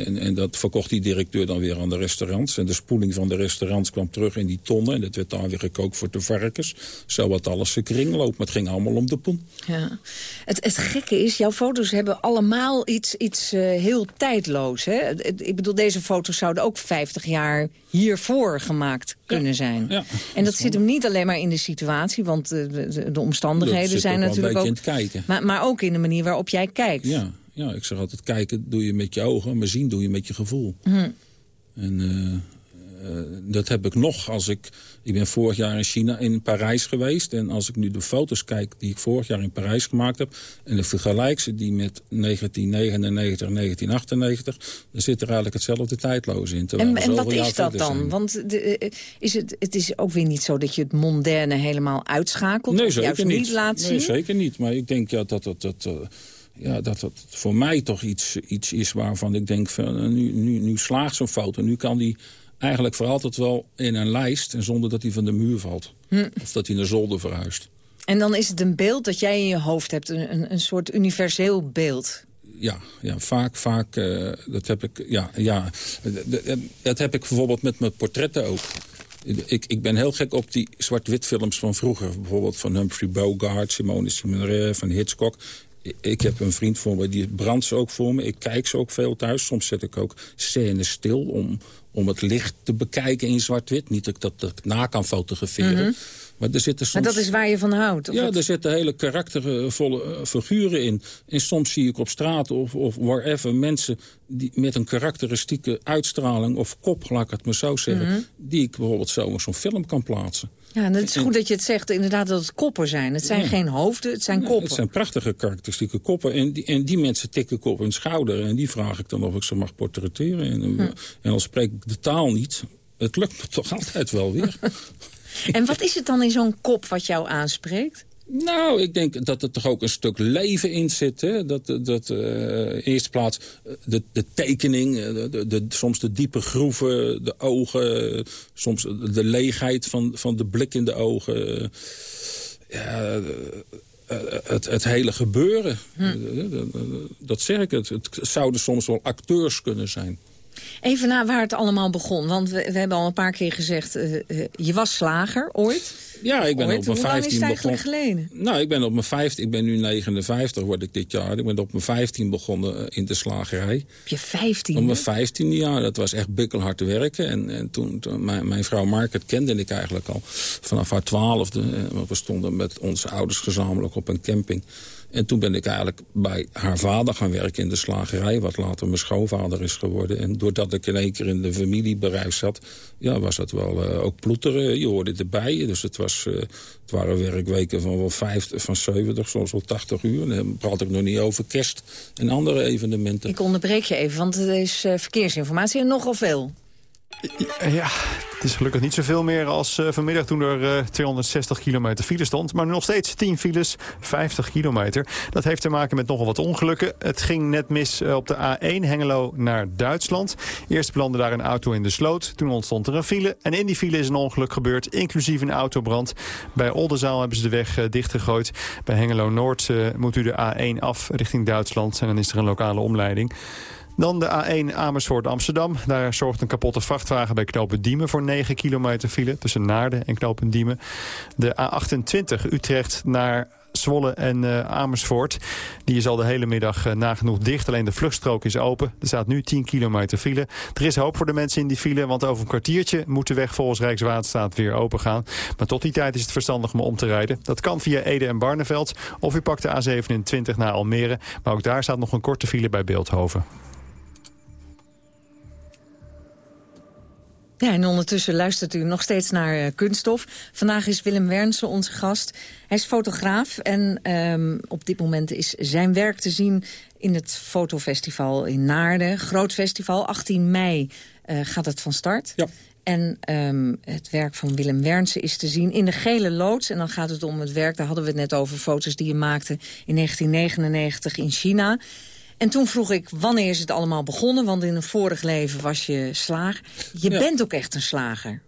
en, en dat verkocht die directeur dan weer aan de restaurants. En de spoeling van de restaurants kwam terug in die tonnen. En dat werd dan weer gekookt voor de varkens. Zo wat alles gekringloop. Maar het ging allemaal om de poen.
Ja. Het, het gekke is, jouw foto's hebben allemaal iets, iets eh, heel tijdloos. Hè? Ik bedoel, deze foto's zouden ook 50 jaar hiervoor gemaakt kunnen zijn.
Ja.
En dat zit hem niet alleen maar in de situatie, want eh, de, de, de omstandigheden zijn natuurlijk ook...
kijken.
Maar, maar ook in de manier waarop jij kijkt.
Ja, ja, ik zeg altijd, kijken doe je met je ogen, maar zien doe je met je gevoel.
Hm.
En eh, dat heb ik nog als ik... Ik ben vorig jaar in China, in Parijs geweest. En als ik nu de foto's kijk die ik vorig jaar in Parijs gemaakt heb... en ik vergelijk ze die met 1999, 1998... dan zit er eigenlijk hetzelfde tijdloos in.
En, en wat is dat dan?
zijn.
Want de, eh, is het, het is ook weer niet zo dat je het mondaine helemaal uitschakelt...
Nee,
of juist
zeker
niet,
niet.
laat zien?
Nee, zeker niet. Maar ik denk ja, dat. Dat, eh, ja, dat het voor mij toch iets, iets is waarvan ik denk... Van, eh, nu, nu, nu slaagt zo'n foto. Nu kan die eigenlijk voor altijd wel in een lijst... en zonder dat hij van de muur valt.
Hm.
Of dat hij naar zolder verhuist.
En dan is het een beeld dat jij in je hoofd hebt, een, een, soort universeel beeld.
Ja, ja vaak, vaak eh, dat heb ik, ja, ja, dat, heb ik bijvoorbeeld met mijn portretten ook. Ik, ik ben heel gek op die zwart-wit films van vroeger. Bijvoorbeeld van Humphrey Bogart, Simone Signoret, van Hitchcock. Ik- heb een vriend voor me, die brandt ze ook voor me. Ik kijk ze ook veel thuis. Soms zet ik ook scènes stil om, om het licht te bekijken in zwart-wit. Niet dat ik dat, na kan fotograferen.
Mhm.
Maar er zitten soms...
Maar dat is waar je van houdt. Of
Ja, er zitten hele karaktervolle eh, figuren in. En soms zie ik op straat of, of wherever mensen die met een karakteristieke uitstraling of kop, laat ik het maar zo zeggen,
Mhm.
die ik bijvoorbeeld zo in zo'n film kan plaatsen.
Ja, en het is goed dat je het zegt, inderdaad, dat het koppen zijn. Het zijn
Ja.
geen hoofden, het zijn koppen.
Het zijn prachtige karakteristieke koppen. En die, en die mensen tikken ik op hun schouder. En die vraag ik dan of ik ze mag portretteren. En,
Hm.
en dan spreek ik de taal niet. Het lukt me toch altijd wel weer. [LAUGHS]
En wat is het dan in zo'n kop wat jou aanspreekt?
Nou, ik denk dat er toch ook een stuk leven in zit. Hè? Dat, dat eh, in eerste plaats eh, de, de tekening, eh, de, de, soms de diepe groeven, de ogen... soms de leegheid van, van de blik in de ogen. ja, het, het hele gebeuren. Eh, dat- zeg ik. Het, het zouden soms wel acteurs kunnen zijn.
Even naar waar het allemaal begon. Want we, we hebben al een paar keer gezegd, je was slager ooit.
Ja, ik ben
ooit.
op mijn
Hoe lang is
15
het eigenlijk
begonnen.
geleden?
Nou, ik ben op mijn 15, ik ben nu 59, word ik dit jaar. Ik ben op mijn 15 begonnen eh, in de slagerij.
Op je 15?
Op mijn 15 jaar, dat was echt bikkelhard werken. En, en toen, toen mijn, mijn vrouw Market kende ik eigenlijk al vanaf haar twaalfde. eh, We stonden met onze ouders gezamenlijk op een camping. En toen ben ik eigenlijk bij haar vader gaan werken in de slagerij... wat later mijn schoonvader is geworden. En doordat ik in één keer in de familiebedrijf zat... ja, was dat wel eh, ook ploeteren. Je hoorde erbij. Dus het, was, eh, het waren werkweken van wel 50, van 70, soms wel 80 uur. En dan praat ik nog niet over kerst en andere evenementen.
Ik onderbreek je even, want er is eh, verkeersinformatie en nogal veel.
Ja, het is gelukkig niet zoveel meer als uh, vanmiddag toen er uh, 260 kilometer file stond. Maar nog steeds 10 files, 50 kilometer. Dat heeft te maken met nogal wat ongelukken. Het ging net mis uh, op de A1 Hengelo naar Duitsland. Eerst belandde daar een auto in de sloot. Toen ontstond er een file. En in die file is een ongeluk gebeurd, inclusief een autobrand. Bij Oldenzaal hebben ze de weg dichtgegooid. Bij Hengelo-Noord uh, moet u de A1 af richting Duitsland. En dan is er een lokale omleiding. Dan de A1 Amersfoort-Amsterdam. Daar zorgt een kapotte vrachtwagen bij knopen Diemen voor 9 kilometer file. Tussen Naarden en knopen Diemen. De A28 Utrecht naar Zwolle en uh, Amersfoort. Die is al de hele middag uh, nagenoeg dicht. Alleen de vluchtstrook is open. Er staat nu 10 kilometer file. Er is hoop voor de mensen in die file. Want over een kwartiertje moet de weg volgens Rijkswaterstaat weer open gaan. Maar tot die tijd is het verstandig om om te rijden. Dat kan via Ede en Barneveld. Of u pakt de A27 naar Almere. Maar ook daar staat nog een korte file bij Beeldhoven.
Ja, en ondertussen luistert u nog steeds naar uh, Kunststof. Vandaag is Willem Wernsen onze gast. Hij is fotograaf en um, op dit moment is zijn werk te zien... in het fotofestival in Naarden. Groot festival, 18 mei uh, gaat het van start.
Ja.
En um, het werk van Willem Wernsen is te zien in de gele loods. En dan gaat het om het werk, daar hadden we het net over... foto's die je maakte in 1999 in China... En toen vroeg ik, wanneer is het allemaal begonnen? Want in een vorig leven was je slager. Je ja. bent ook echt een slager,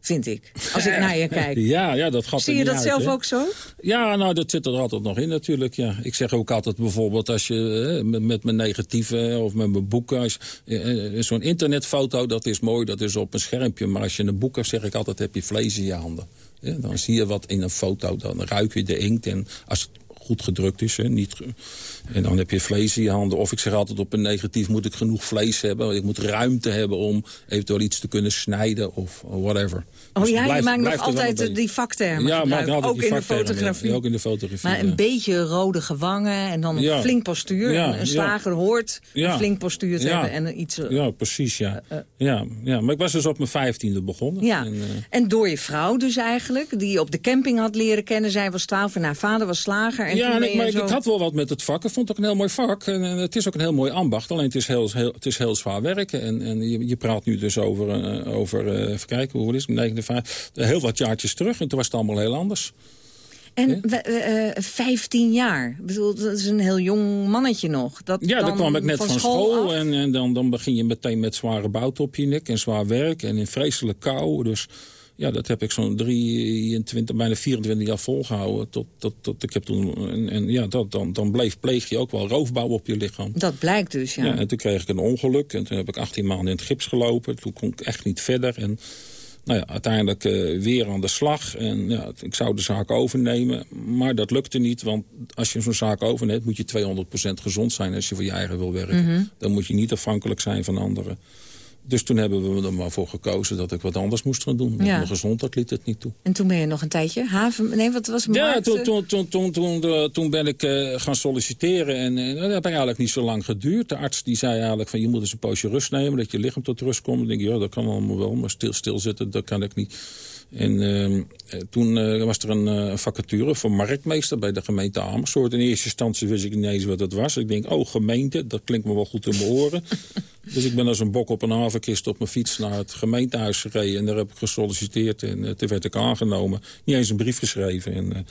vind ik. Als ik naar je kijk.
Ja, ja dat gaat
Zie je dat
uit,
zelf
hè?
ook zo?
Ja, nou, dat zit er altijd nog in natuurlijk, ja. Ik zeg ook altijd bijvoorbeeld als je hè, met, met mijn negatieve of met mijn boeken... Eh, zo'n internetfoto, dat is mooi, dat is op een schermpje. Maar als je een boek hebt, zeg ik altijd, heb je vlees in je handen. Ja, dan zie je wat in een foto, dan ruik je de inkt. En als het goed gedrukt is. Hè, niet, en dan heb je vlees in je handen. Of ik zeg altijd op een negatief moet ik genoeg vlees hebben. Ik moet ruimte hebben om eventueel iets te kunnen snijden of whatever.
Oh dus ja, blijft, je maakt nog altijd die vaktermen
ja, maak altijd
ook
die
in de fotografie.
Ja, ook in de fotografie.
Maar een
ja.
beetje rode gewangen en dan een
Ja.
flink postuur. Een slager hoort een flink postuur te hebben en iets... eh,
Ja, precies, ja.
eh, eh.
ja. Ja, maar ik was dus op mijn vijftiende begonnen.
Ja,
En,
en door je vrouw dus eigenlijk, die je op de camping had leren kennen. Zij was twaalf en haar vader was slager. En
ja,
toen
en
ben
ik, maar ik-
zo...
ik had wel wat met het vak. Vond het ook een heel mooi vak. En, het is ook een heel mooi ambacht. Alleen het is heel, heel, het is heel zwaar werken. En, en je, je praat nu dus over, eh, over eh, even kijken, hoe is het, 59, heel wat jaartjes terug. En toen was het allemaal heel anders.
En we- eh, 15 jaar. Ik bedoel, dat is een heel jong mannetje nog. Dat
Ja,
dan
kwam ik net van, school. en, en dan, dan begin je meteen met zware bout op je nek en zwaar werk. En in vreselijk kou. Dus ja, dat heb ik zo'n 23, bijna 24 jaar volgehouden. Tot, tot, tot ik heb toen, en, en ja, dat, dan, dan bleef pleeg je ook wel roofbouw op je lichaam.
Dat blijkt dus, ja.
Ja, en toen kreeg ik een ongeluk. En toen heb ik 18 maanden in het gips gelopen. Toen kon ik echt niet verder. En nou ja, uiteindelijk eh, weer aan de slag. En ja, ik zou de zaak overnemen. Maar dat lukte niet. Want als je zo'n zaak overneemt, moet je 200% gezond zijn als je voor je eigen wil werken.
Mhm.
Dan moet je niet afhankelijk zijn van anderen. Dus toen hebben we er maar voor gekozen dat ik wat anders moest gaan doen.
Ja.
Mijn gezondheid liet het niet toe.
En toen ben je nog een tijdje haven... Nee, wat was het?
Ja,
markt,
toen,
eh?
toen, toen, toen, toen, eh, toen ben ik eh, gaan solliciteren. En eh, dat heb eigenlijk niet zo lang geduurd. De arts die zei eigenlijk van je moet eens een poosje rust nemen. Dat je lichaam tot rust komt. Dan denk ik, ja, dat kan allemaal wel. Maar stil, stilzitten, dat kan ik niet. En ehm, eh, toen eh, was er een eh, vacature voor marktmeester bij de gemeente Amersfoort. In eerste instantie wist ik niet eens wat het was. Ik denk, oh, gemeente, dat klinkt me wel goed in mijn oren. [LAUGHS] dus ik ben als een bok op een havenkist op mijn fiets naar het gemeentehuis gereden. En daar heb ik gesolliciteerd en toen werd ik aangenomen. Niet eens een brief geschreven. En,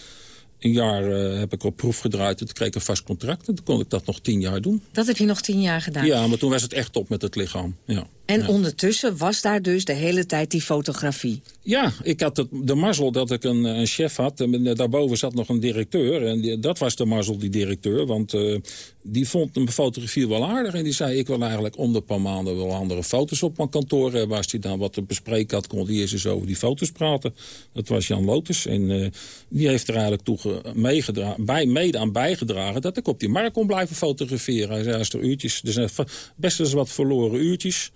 een jaar heb ik op proef gedraaid en toen kreeg ik een vast contract. En toen kon ik dat nog tien jaar doen.
Dat heb je nog tien jaar gedaan.
Ja, maar toen was het echt op met het lichaam. Ja.
En
Ja.
ondertussen was daar dus de hele tijd die fotografie.
Ja, ik had het, de mazzel dat ik een, een chef had. En daarboven zat nog een directeur. En die- dat was de mazzel, die directeur. Want eh, die vond mijn fotografie wel aardig. En die zei, ik wil eigenlijk om de paar maanden wel andere foto's op mijn kantoor hebben. Als hij dan wat te bespreken had, kon hij eerst eens over die foto's praten. Dat was Jan Lotus. En eh, die heeft er eigenlijk toe ge- meegedra- bij, mede aan bijgedragen... dat ik op die markt kon blijven fotograferen. Hij zei, als er uurtjes... Er zijn best eens wat verloren uurtjes...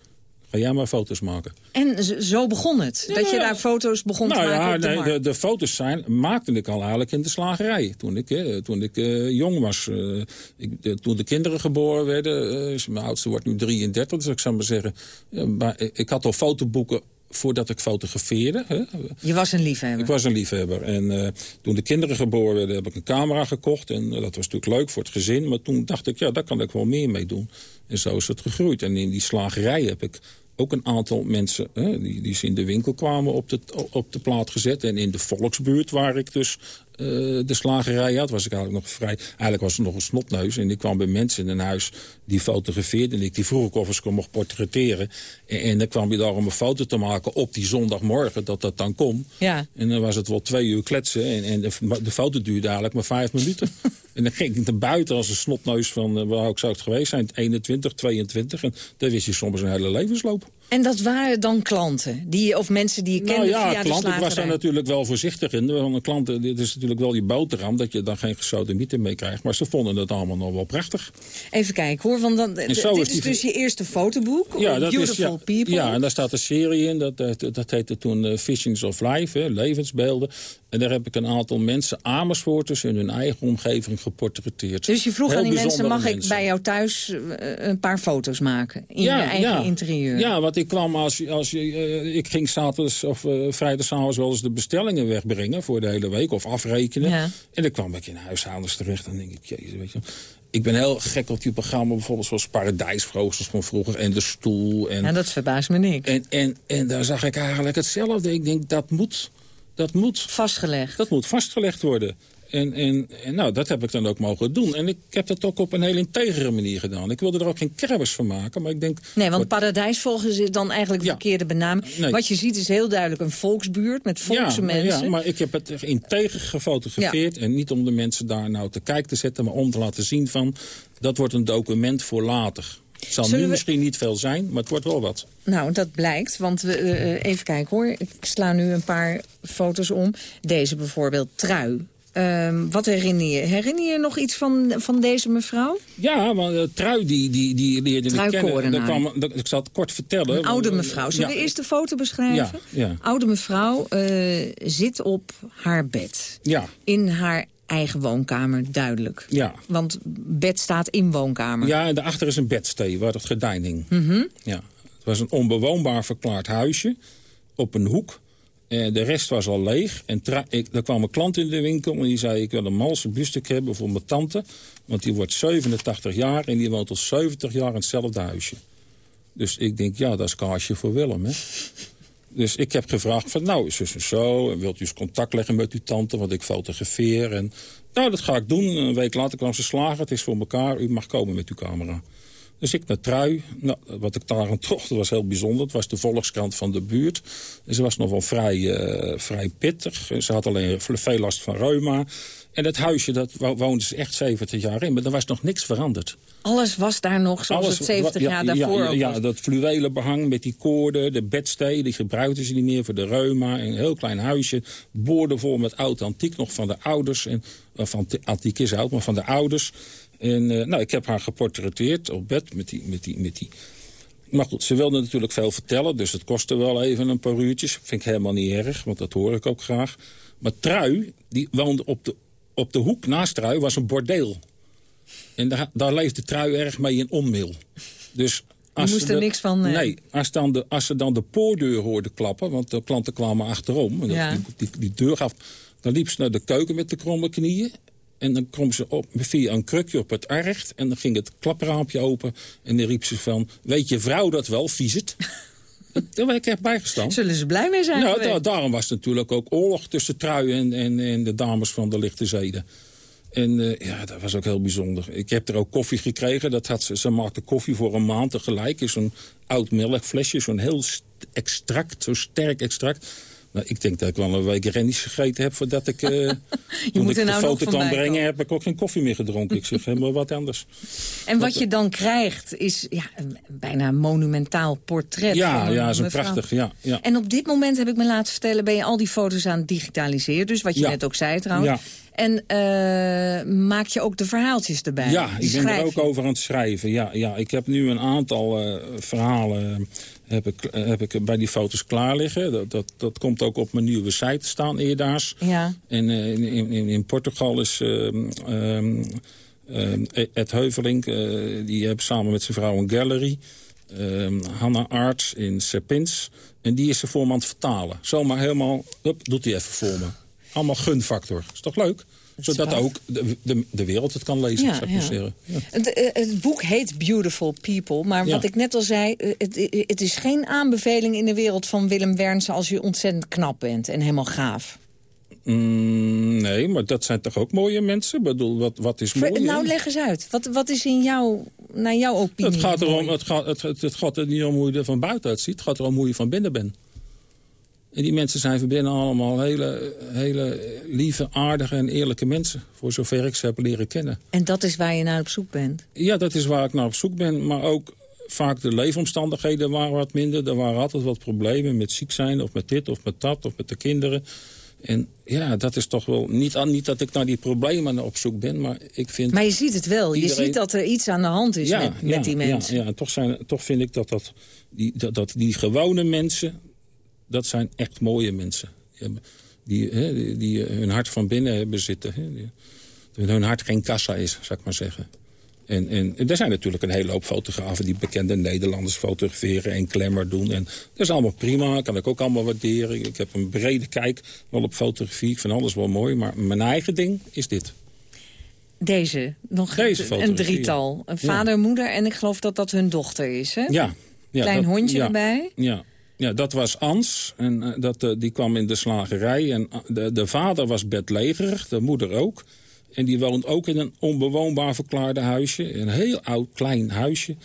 Ga jij maar foto's maken.
En zo begon het. dat je daar foto's begon
Nou
te maken
ja,
op de
nee,
markt.
de, de foto's zijn, maakte ik al eigenlijk in de slagerij. Toen ik, eh, toen ik eh, jong was. eh, ik, de- toen de kinderen geboren werden. eh, mijn oudste wordt nu 33, dus ik zou maar zeggen. maar ik- had al fotoboeken voordat ik fotografeerde. Hè.
Je was een liefhebber.
Ik was een liefhebber. En toen de kinderen geboren werden, heb ik een camera gekocht. En dat was natuurlijk leuk voor het gezin. Maar toen dacht ik, ja, daar kan ik wel meer mee doen. En zo is het gegroeid. En in die slagerij heb ik ook een aantal mensen hè, die, die ze in de winkel kwamen op de, op de plaat gezet. En in de volksbuurt waar ik dus uh, de slagerij had, was ik eigenlijk nog vrij... Eigenlijk was het nog een snotneus. En ik kwam bij mensen in een huis die fotografeerden. En ik die vroeg of ik mocht portretteren. En, en, dan kwam je daar om een foto te maken op die zondagmorgen, dat dat dan kon.
Ja.
En dan was het wel twee uur kletsen. En, en de, de foto duurde eigenlijk maar vijf minuten. [LAUGHS] en dan ging ik naar buiten als een snotneus van, uh, waar ook zou het geweest zijn, 21, 22. En dan wist je soms een hele levensloop.
En dat waren dan klanten? Die, of mensen die je kende
nou ja,
via
klant,
de
ik was daar natuurlijk wel voorzichtig in. Want een klant, dit is natuurlijk wel die boterham... dat je dan geen gesodemieten mee krijgt. Maar ze vonden het allemaal nog wel prachtig.
Even kijken hoor, want dan, dit is, dus je eerste fotoboek.
Ja, dat
Beautiful
is, ja,
People.
Ja, en daar staat een serie in. Dat, dat, dat heette toen uh, Visions of Life, hè, levensbeelden. En daar heb ik een aantal mensen, Amersfoorters... in hun eigen omgeving geportretteerd.
Dus je vroeg
Heel
aan die mensen, mag ik bij jou thuis uh, een paar foto's maken? In
Ja,
je eigen
ja.
interieur?
Ja, want ik kwam als, als je, eh, ik ging zaterdags of uh, vrijdagavond wel eens de bestellingen wegbrengen voor de hele week of afrekenen.
Ja.
En dan kwam ik in huishoudens terecht en denk ik, jezus, weet je. Ik ben heel gek op die programma, bijvoorbeeld zoals Paradijsvroosters van vroeger en De Stoel. En,
Ja, dat verbaast me niks.
en, en, en daar zag ik eigenlijk hetzelfde. Ik denk, dat moet, dat moet
vastgelegd.
Dat moet vastgelegd worden. En, en, en nou, dat heb ik dan ook mogen doen. En ik heb dat ook op een heel integere manier gedaan. Ik wilde er ook geen krabbers van maken, maar ik denk...
Nee, want paradijsvolgers is dan eigenlijk de verkeerde benaming.
Nee.
Wat je ziet is heel duidelijk een volksbuurt met volkse
ja, maar,
mensen.
Ja, maar ik heb het er integer gefotografeerd. En niet om de mensen daar nou te kijken te zetten... maar om te laten zien van... dat wordt een document voor later. Het zal nu
we-
misschien niet veel zijn, maar het wordt wel wat.
Nou, dat blijkt, want we, eh, even kijken hoor. Ik sla nu een paar foto's om. Deze bijvoorbeeld, trui. Ehm, wat herinner je? Herinner je nog iets van, van deze mevrouw?
Ja, maar uh, Trui die, die, die leerde ik kennen. Daar kwam, dat- ik zal het kort vertellen.
Een oude
want,
mevrouw. Zullen
ja.
we eerst de foto beschrijven?
Ja, ja.
Oude mevrouw eh, zit op haar bed.
Ja,
In haar eigen woonkamer, duidelijk.
ja.
Want bed staat in woonkamer.
Ja, en daarachter is een bedstee waar het gordijn hing.
Mhm.
Ja. Het was een onbewoonbaar verklaard huisje op een hoek. En de rest was al leeg. En ik, er kwam een klant in de winkel en die zei... ik wil een malse biefstuk hebben voor mijn tante. Want die wordt 87 jaar en die woont al 70 jaar in hetzelfde huisje. Dus ik denk, ja, dat is kaasje voor Willem, hè. Dus ik heb gevraagd van, nou, zus en zo... en wilt u eens contact leggen met uw tante, want ik fotografeer. En, nou, dat ga ik doen. Een week later kwam ze slagen, het is voor elkaar. U mag komen met uw camera. Dus ik naar Trui. Nou, wat ik daar aan trof, dat was heel bijzonder. Het was de volkskrant van de buurt. En ze was nog wel vrij, eh, vrij pittig. Ze had alleen veel last van reuma. En dat huisje, dat wo- woonde ze echt 70 jaar in. Maar er was nog niks veranderd.
Alles was daar nog zoals
Alles
het 70
ja,
jaar
ja,
daarvoor
ja, ja, dat fluwelen behang met die koorden, de bedstee, die gebruikten ze niet meer voor de reuma. Een heel klein huisje, boordevol met oud antiek, nog van de ouders. En, of van antiek is oud, maar van de ouders. En eh, nou, ik heb haar geportretteerd op bed met die, met die, met die maar goed, ze wilde natuurlijk veel vertellen, dus het kostte wel even een paar uurtjes. Vind ik helemaal niet erg, want dat hoor ik ook graag. Maar Trui, die woonde op de, op de hoek naast Trui, was een bordeel. En daar, daar leefde Trui erg mee in onmil. Dus als
moest er
de-
niks van, eh.
Nee, als, dan de, als ze dan de poordeur hoorden klappen, want de klanten kwamen achterom. En
Ja.
die, die, die deur gaf, dan liep ze naar de keuken met de kromme knieën. En dan kwam ze op via een krukje op het archt. En dan ging het klapraampje open. En dan riep ze van, weet je vrouw dat wel, vies het? [LAUGHS] Daar ben ik echt bijgestaan.
Zullen ze blij mee zijn
Nou, da- daarom was het natuurlijk ook oorlog tussen Trui en, en, en de dames van de Lichte Zeden. En eh, ja, dat was ook heel bijzonder. Ik heb er ook koffie gekregen. Dat had ze, ze maakte koffie voor een maand tegelijk. In zo'n oud melkflesje, zo'n heel extract, zo sterk extract. Nou, ik denk dat ik wel een week rennies gegeten heb voordat ik, [LAUGHS]
moet
ik
er
de
nou
foto kan brengen,
komen.
heb ik ook geen koffie meer gedronken. Ik zeg helemaal wat anders. [LAUGHS]
En wat je dan krijgt is ja, een bijna monumentaal portret
Ja,
van
ja, is een prachtig, ja, ja.
En op dit moment heb ik me laten vertellen... ben je al die foto's aan het digitaliseren. Dus wat je
Ja.
net ook zei trouwens.
Ja.
En eh, maak je ook de verhaaltjes erbij?
Ja, ik ben er ook over aan het schrijven. Ja, ja, ik heb nu een aantal eh, verhalen eh, heb ik, heb ik bij die foto's klaar liggen. Dat, dat, dat komt ook op mijn nieuwe site staan eerdaars.
Ja.
En in, in, in Portugal is ehm, ehm, ehm, Ed Heuvelink, die heeft samen met zijn vrouw een gallery. Hanna Arts in Serpins. En die is ze voor me aan het vertalen. Zomaar helemaal, hup, doet hij even voor me. Allemaal gunfactor. Is toch leuk? Zodat ook de, de, de wereld het kan lezen,
Ja,
zou ik maar
ja.
zeggen. Ja.
Het, eh, het boek heet Beautiful People, maar wat ik net al zei... eh, Het, het is geen aanbeveling in de wereld van Willem Wernsen... als je ontzettend knap bent en helemaal gaaf.
Mm, nee, maar dat zijn toch ook mooie mensen? Ik bedoel, wat, wat is
Ver-
mooi?
nou, leg eens uit. Wat, wat is in jou, naar jouw opinie
Het gaat, erom,
mooi?
het, gaat, het, het, het gaat er niet om hoe je er van buiten uitziet. Het gaat erom hoe je van binnen bent. En die mensen zijn van binnen allemaal hele, hele lieve, aardige en eerlijke mensen. Voor zover ik ze heb leren kennen.
En dat is waar je naar op zoek bent.
Ja, dat is waar ik naar op zoek ben. Maar ook vaak de leefomstandigheden waren wat minder. Er waren altijd wat problemen met ziek zijn of met dit of met dat of met de kinderen. En ja, dat is toch wel... Niet, aan- niet dat ik naar die problemen op zoek ben, maar ik vind...
Maar je ziet het wel. Je ziet dat er iets aan de hand is met, met die mensen.
Ja, ja en toch, zijn, toch vind ik dat, dat, die, dat, dat die gewone mensen... dat zijn echt mooie mensen. Die, hebben- die, hè, die, die hun hart van binnen hebben zitten. Hè, die, dat hun hart geen kassa is, zou ik maar zeggen. En, en, en er zijn natuurlijk een hele hoop fotografen... die bekende Nederlanders fotograferen en klemmer doen. En dat is allemaal prima, kan ik ook allemaal waarderen. Ik heb een brede kijk wel op fotografie. Ik vind alles wel mooi, maar mijn eigen ding is dit.
Deze, nog
Deze
een drietal. Een vader, moeder en ik geloof dat dat hun dochter is, hè?
Ja. ja
Klein
dat-
hondje
ja,
erbij.
Ja. Ja, dat was Ans. En eh, dat, eh, die kwam in de slagerij. En eh, de, de vader was bedlegerig, de moeder ook. En die woont ook in een onbewoonbaar verklaarde huisje. Een heel oud, klein huisje.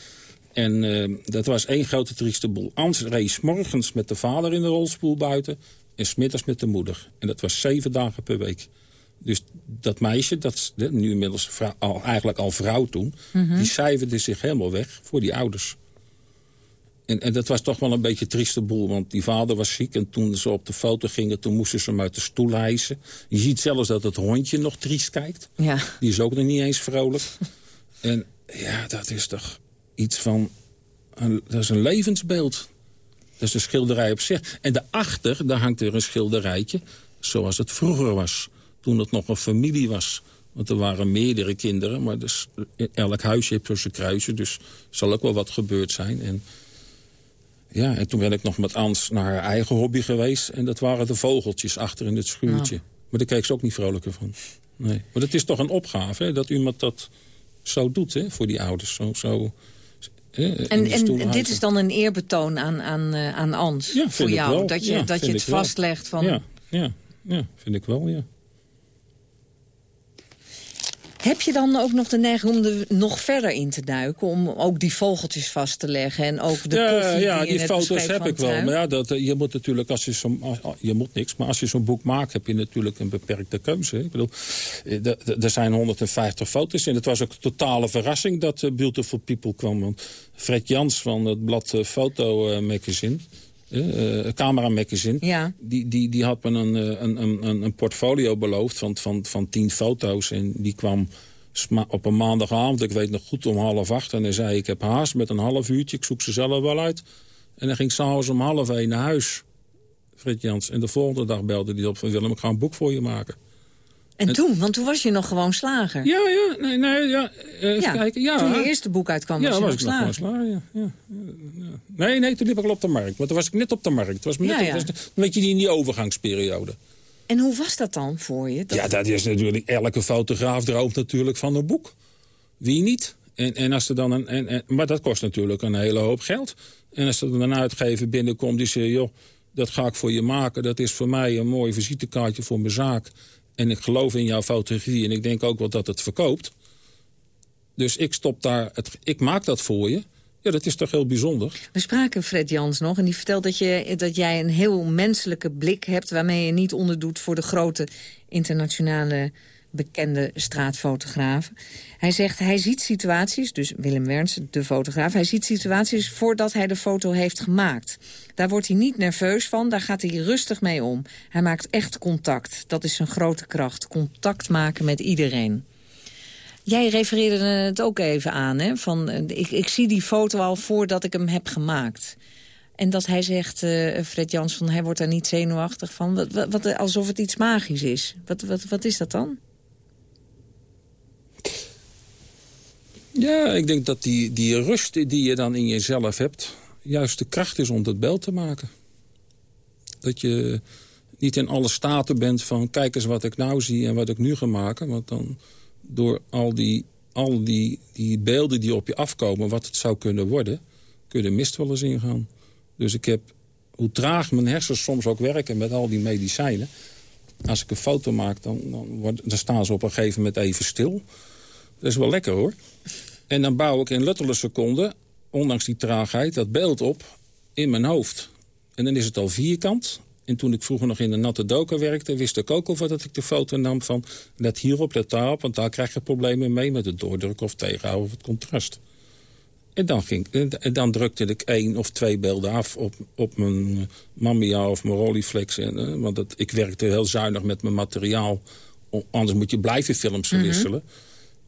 En dat was één grote trieste boel. Ans reed morgens met de vader in de rolstoel buiten... en smiddags met de moeder. En dat was zeven dagen per week. Dus dat meisje, dat nu inmiddels vrou- al, eigenlijk al vrouw toen...
Mhm.
die cijferde zich helemaal weg voor die ouders. En, en dat was toch wel een beetje een trieste boel. Want die vader was ziek en toen ze op de foto gingen... toen moesten ze hem uit de stoel hijsen. Je ziet zelfs dat het hondje nog triest kijkt.
Ja.
Die is ook nog niet eens vrolijk. en ja, dat is toch iets van... Een, dat is een levensbeeld. Dat is een schilderij op zich. En daarachter, daar hangt weer een schilderijtje... zoals het vroeger was. Toen het nog een familie was. Want er waren meerdere kinderen. Maar dus, elk huisje heeft zo zijn kruisen. Dus zal ook wel wat gebeurd zijn. En ja, en toen ben ik nog met Ans naar haar eigen hobby geweest. En dat waren de vogeltjes achter in het schuurtje.
Oh.
Maar daar keek ze ook niet vrolijker van. Nee. Maar het is toch een opgave, hè, dat iemand dat zo doet hè, voor die ouders. Zo, zo, hè,
En, en dit is dan een eerbetoon aan, aan, eh, aan Ans
Ja,
voor jou. Dat je,
Ja,
dat je het
wel.
vastlegt van...
Ja, ja, ja, vind ik wel, ja.
Heb je dan ook nog de neiging om er nog verder in te duiken? Om ook die vogeltjes vast te leggen en ook de
ja, ja,
die
foto's heb ik wel. Maar ja, dat, eh, je moet natuurlijk, als je zo'n... als- als- Je moet niks, maar als je zo'n boek maakt, heb je natuurlijk een beperkte keuze. Ik bedoel, eh, er zijn 150 foto's en het was ook een totale verrassing dat eh, Beautiful People kwam. Want Fred Jans van het blad eh, Foto eh, Magazine... eh, Camera Magazine,
Ja.
die, die, die had me een, eh, een, een, een- een portfolio beloofd van, van, van tien foto's. En die kwam op een maandagavond, ik weet nog goed, om half acht. En hij zei, ik heb haast met een half uurtje, ik zoek ze zelf wel uit. En hij ging s'avonds om half één naar huis, Fred Jans. En de volgende dag belde hij op van Willem, ik ga een boek voor je maken.
En toen, want toen was je nog gewoon slager.
Ja, ja, nee, nee, ja. eh, even
Ja,
kijken, ja.
toen je eerste boek uitkwam
ja,
was je
was
nog
ik nog
slager.
slager, ja, ja. Nee, nee, toen liep ik al op de markt. Want toen was ik net op de markt. Was net
Ja,
op- was- dan weet je die in die overgangsperiode.
En hoe was dat dan voor je? Dat-
Ja, dat is natuurlijk... Elke fotograaf droomt natuurlijk van een boek. Wie niet? En, en als er dan een, en, en, maar dat kost natuurlijk een hele hoop geld. En als er dan een uitgever binnenkomt die zegt... joh, dat ga ik voor je maken. Dat is voor mij een mooi visitekaartje voor mijn zaak. En ik geloof in jouw fotografie. En ik denk ook wel dat het verkoopt. Dus ik stop daar... Het, ik maak dat voor je. Ja, dat is toch heel bijzonder.
We spraken Fred Jans nog en die vertelt dat, je, dat jij een heel menselijke blik hebt... waarmee je niet onderdoet voor de grote internationale bekende straatfotografen. Hij zegt, hij ziet situaties, dus Willem Wernsen, de fotograaf... hij ziet situaties voordat hij de foto heeft gemaakt. Daar wordt hij niet nerveus van, daar gaat hij rustig mee om. Hij maakt echt contact, dat is zijn grote kracht. Contact maken met iedereen. Jij refereerde het ook even aan, hè? Van, eh, ik, ik zie die foto al voordat ik hem heb gemaakt. En dat hij zegt, eh, Fred Jans, van, hij wordt daar niet zenuwachtig van. Wat, wat- alsof het iets magisch is. Wat, wat, wat is dat dan?
Ja, ik denk dat die, die rust die je dan in jezelf hebt... juist de kracht is om dat beeld te maken. Dat je... niet in alle staten bent van... kijk eens wat ik nou zie en wat ik nu ga maken. Want dan door al die, al die, die beelden die op je afkomen... wat het zou kunnen worden, kun je de mist wel eens ingaan. Dus ik heb, hoe traag mijn hersens soms ook werken met al die medicijnen... als ik een foto maak, dan, dan, dan staan ze op een gegeven moment even stil. Dat is wel lekker hoor. En dan bouw ik in letterlijke seconden, ondanks die traagheid... dat beeld op in mijn hoofd. En dan is het al vierkant. En toen ik vroeger nog in de natte doker werkte... wist ik ook al dat ik de foto nam van... let hierop, let daarop, want daar krijg je problemen mee... met het doordrukken of tegenhouden of het contrast. En dan, ging, en dan drukte ik één of twee beelden af op, op mijn Mamiya of mijn Rolleiflex. En, eh, want het, ik werkte heel zuinig met mijn materiaal. Anders moet je blijven films verwisselen.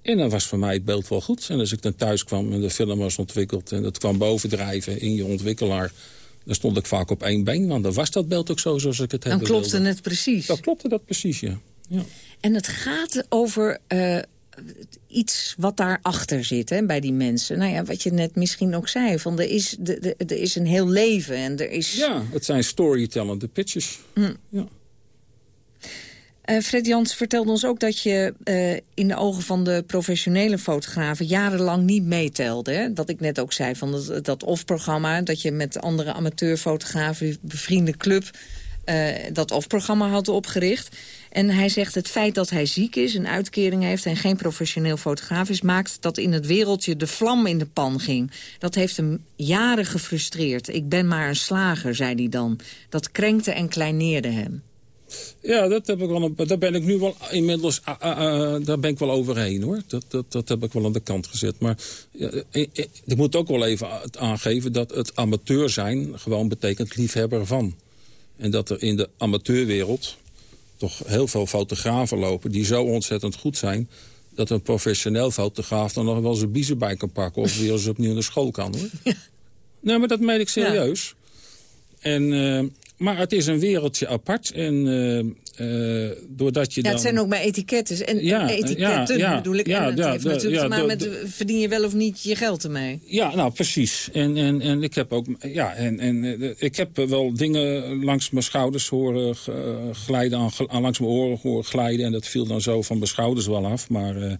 En dan was voor mij het beeld wel goed. En als ik dan thuis kwam en de film was ontwikkeld... en dat kwam bovendrijven in je ontwikkelaar... dan stond ik vaak op één been. Want dan was dat beeld ook zo zoals ik het heb
Dan klopte het precies.
Dan klopte dat precies, ja. ja.
En het gaat over uh, iets wat daarachter zit hè, bij die mensen. Nou ja, wat je net misschien ook zei. Van er, is, de, er is een heel leven en er is...
Ja, het zijn storytellende pitches. Hm. Ja.
Uh, Fred Jans vertelde ons ook dat je uh, in de ogen van de professionele fotografen... jarenlang niet meetelde. Hè? Dat ik net ook zei, van dat, dat OFF-programma... dat je met andere amateurfotografen, bevriende club... Uh, dat OFF-programma had opgericht. En hij zegt het feit dat hij ziek is, een uitkering heeft... en geen professioneel fotograaf is... maakt dat in het wereldje de vlam in de pan ging. Dat heeft hem jaren gefrustreerd. Ik ben maar een slager, zei hij dan. Dat krenkte en kleineerde hem.
Ja, dat heb ik wel, daar ben ik nu wel inmiddels uh, uh, daar ben ik wel overheen hoor. Dat, dat, dat heb ik wel aan de kant gezet. Maar ja, ik, ik, moet ook wel even aangeven dat het amateur zijn gewoon betekent liefhebber van. En dat er in de amateurwereld toch heel veel fotografen lopen die zo ontzettend goed zijn dat een professioneel fotograaf dan nog wel zijn biezen bij kan pakken... of weer eens opnieuw naar school kan, hoor. [LAUGHS] Ja. Nee, maar dat meen ik serieus. Ja. En uh, maar het is een wereldje apart. En uh, uh, doordat je
ja,
dan...
het zijn ook maar etiketten. En ja, etiketten ja, bedoel ik. Ja, en het heeft natuurlijk te maken met verdien je wel of niet je geld ermee.
Ja, nou precies. En, en, en ik heb ook ja, en, en, ik heb wel dingen langs mijn schouders horen glijden, aan, langs mijn oren horen glijden. En dat viel dan zo van mijn schouders wel af. Maar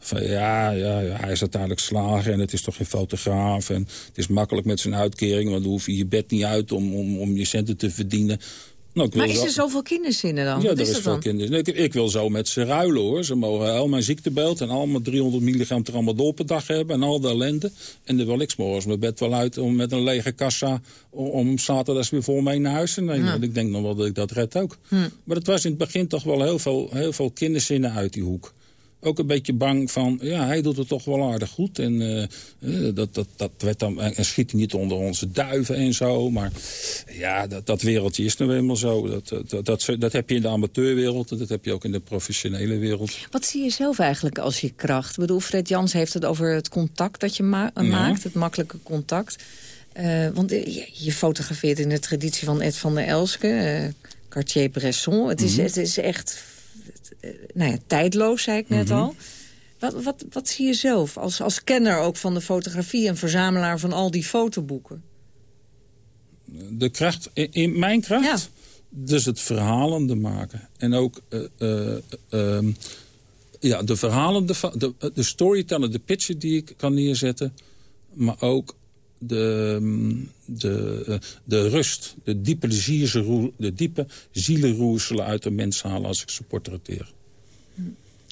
van, ja, ja, ja, hij is uiteindelijk slager en het is toch geen fotograaf. En het is makkelijk met zijn uitkering, want dan hoef je je bed niet uit om, om, om je centen te verdienen.
Nou, maar is er zoveel kinderzinnen dan?
Ja,
Wat
er
is,
is veel kinderzinnen. Ik, ik, wil zo met ze ruilen hoor. Ze mogen al mijn ziektebeeld en allemaal 300 milligram tramadol per dag hebben en al de ellende. En dan wil ik morgens mijn bed wel uit om met een lege kassa om, om zaterdags weer voor mij naar huis te nemen. Ja. ik denk nog wel dat ik dat red ook. Hm. Maar het was in het begin toch wel heel veel, heel veel kinderzinnen uit die hoek ook een beetje bang van... ja, hij doet het toch wel aardig goed. En uh, dat, dat, dat werd dan, en schiet niet onder onze duiven en zo. Maar ja, dat, dat wereldje is nou eenmaal zo. Dat, dat, dat, dat, heb je in de amateurwereld. Dat heb je ook in de professionele wereld.
Wat zie je zelf eigenlijk als je kracht? Ik bedoel, Fred Jans heeft het over het contact dat je ma ja. maakt. Het makkelijke contact. Uh, want je, je, fotografeert in de traditie van Ed van der Elske... Uh, Cartier-Bresson. Het, is, mm -hmm. het is echt nou ja, tijdloos, zei ik net mm -hmm. al. Wat, wat, wat zie je zelf als, als kenner ook van de fotografie... en verzamelaar van al die fotoboeken?
De kracht, in, in mijn kracht? Ja. Dus het verhalende maken. En ook uh, uh, uh, ja, de verhalende, de, de storyteller, de picture die ik kan neerzetten. Maar ook de, de, de rust, de diepe, zierse, de diepe zielenroerselen uit de mens halen als ik ze portretteer.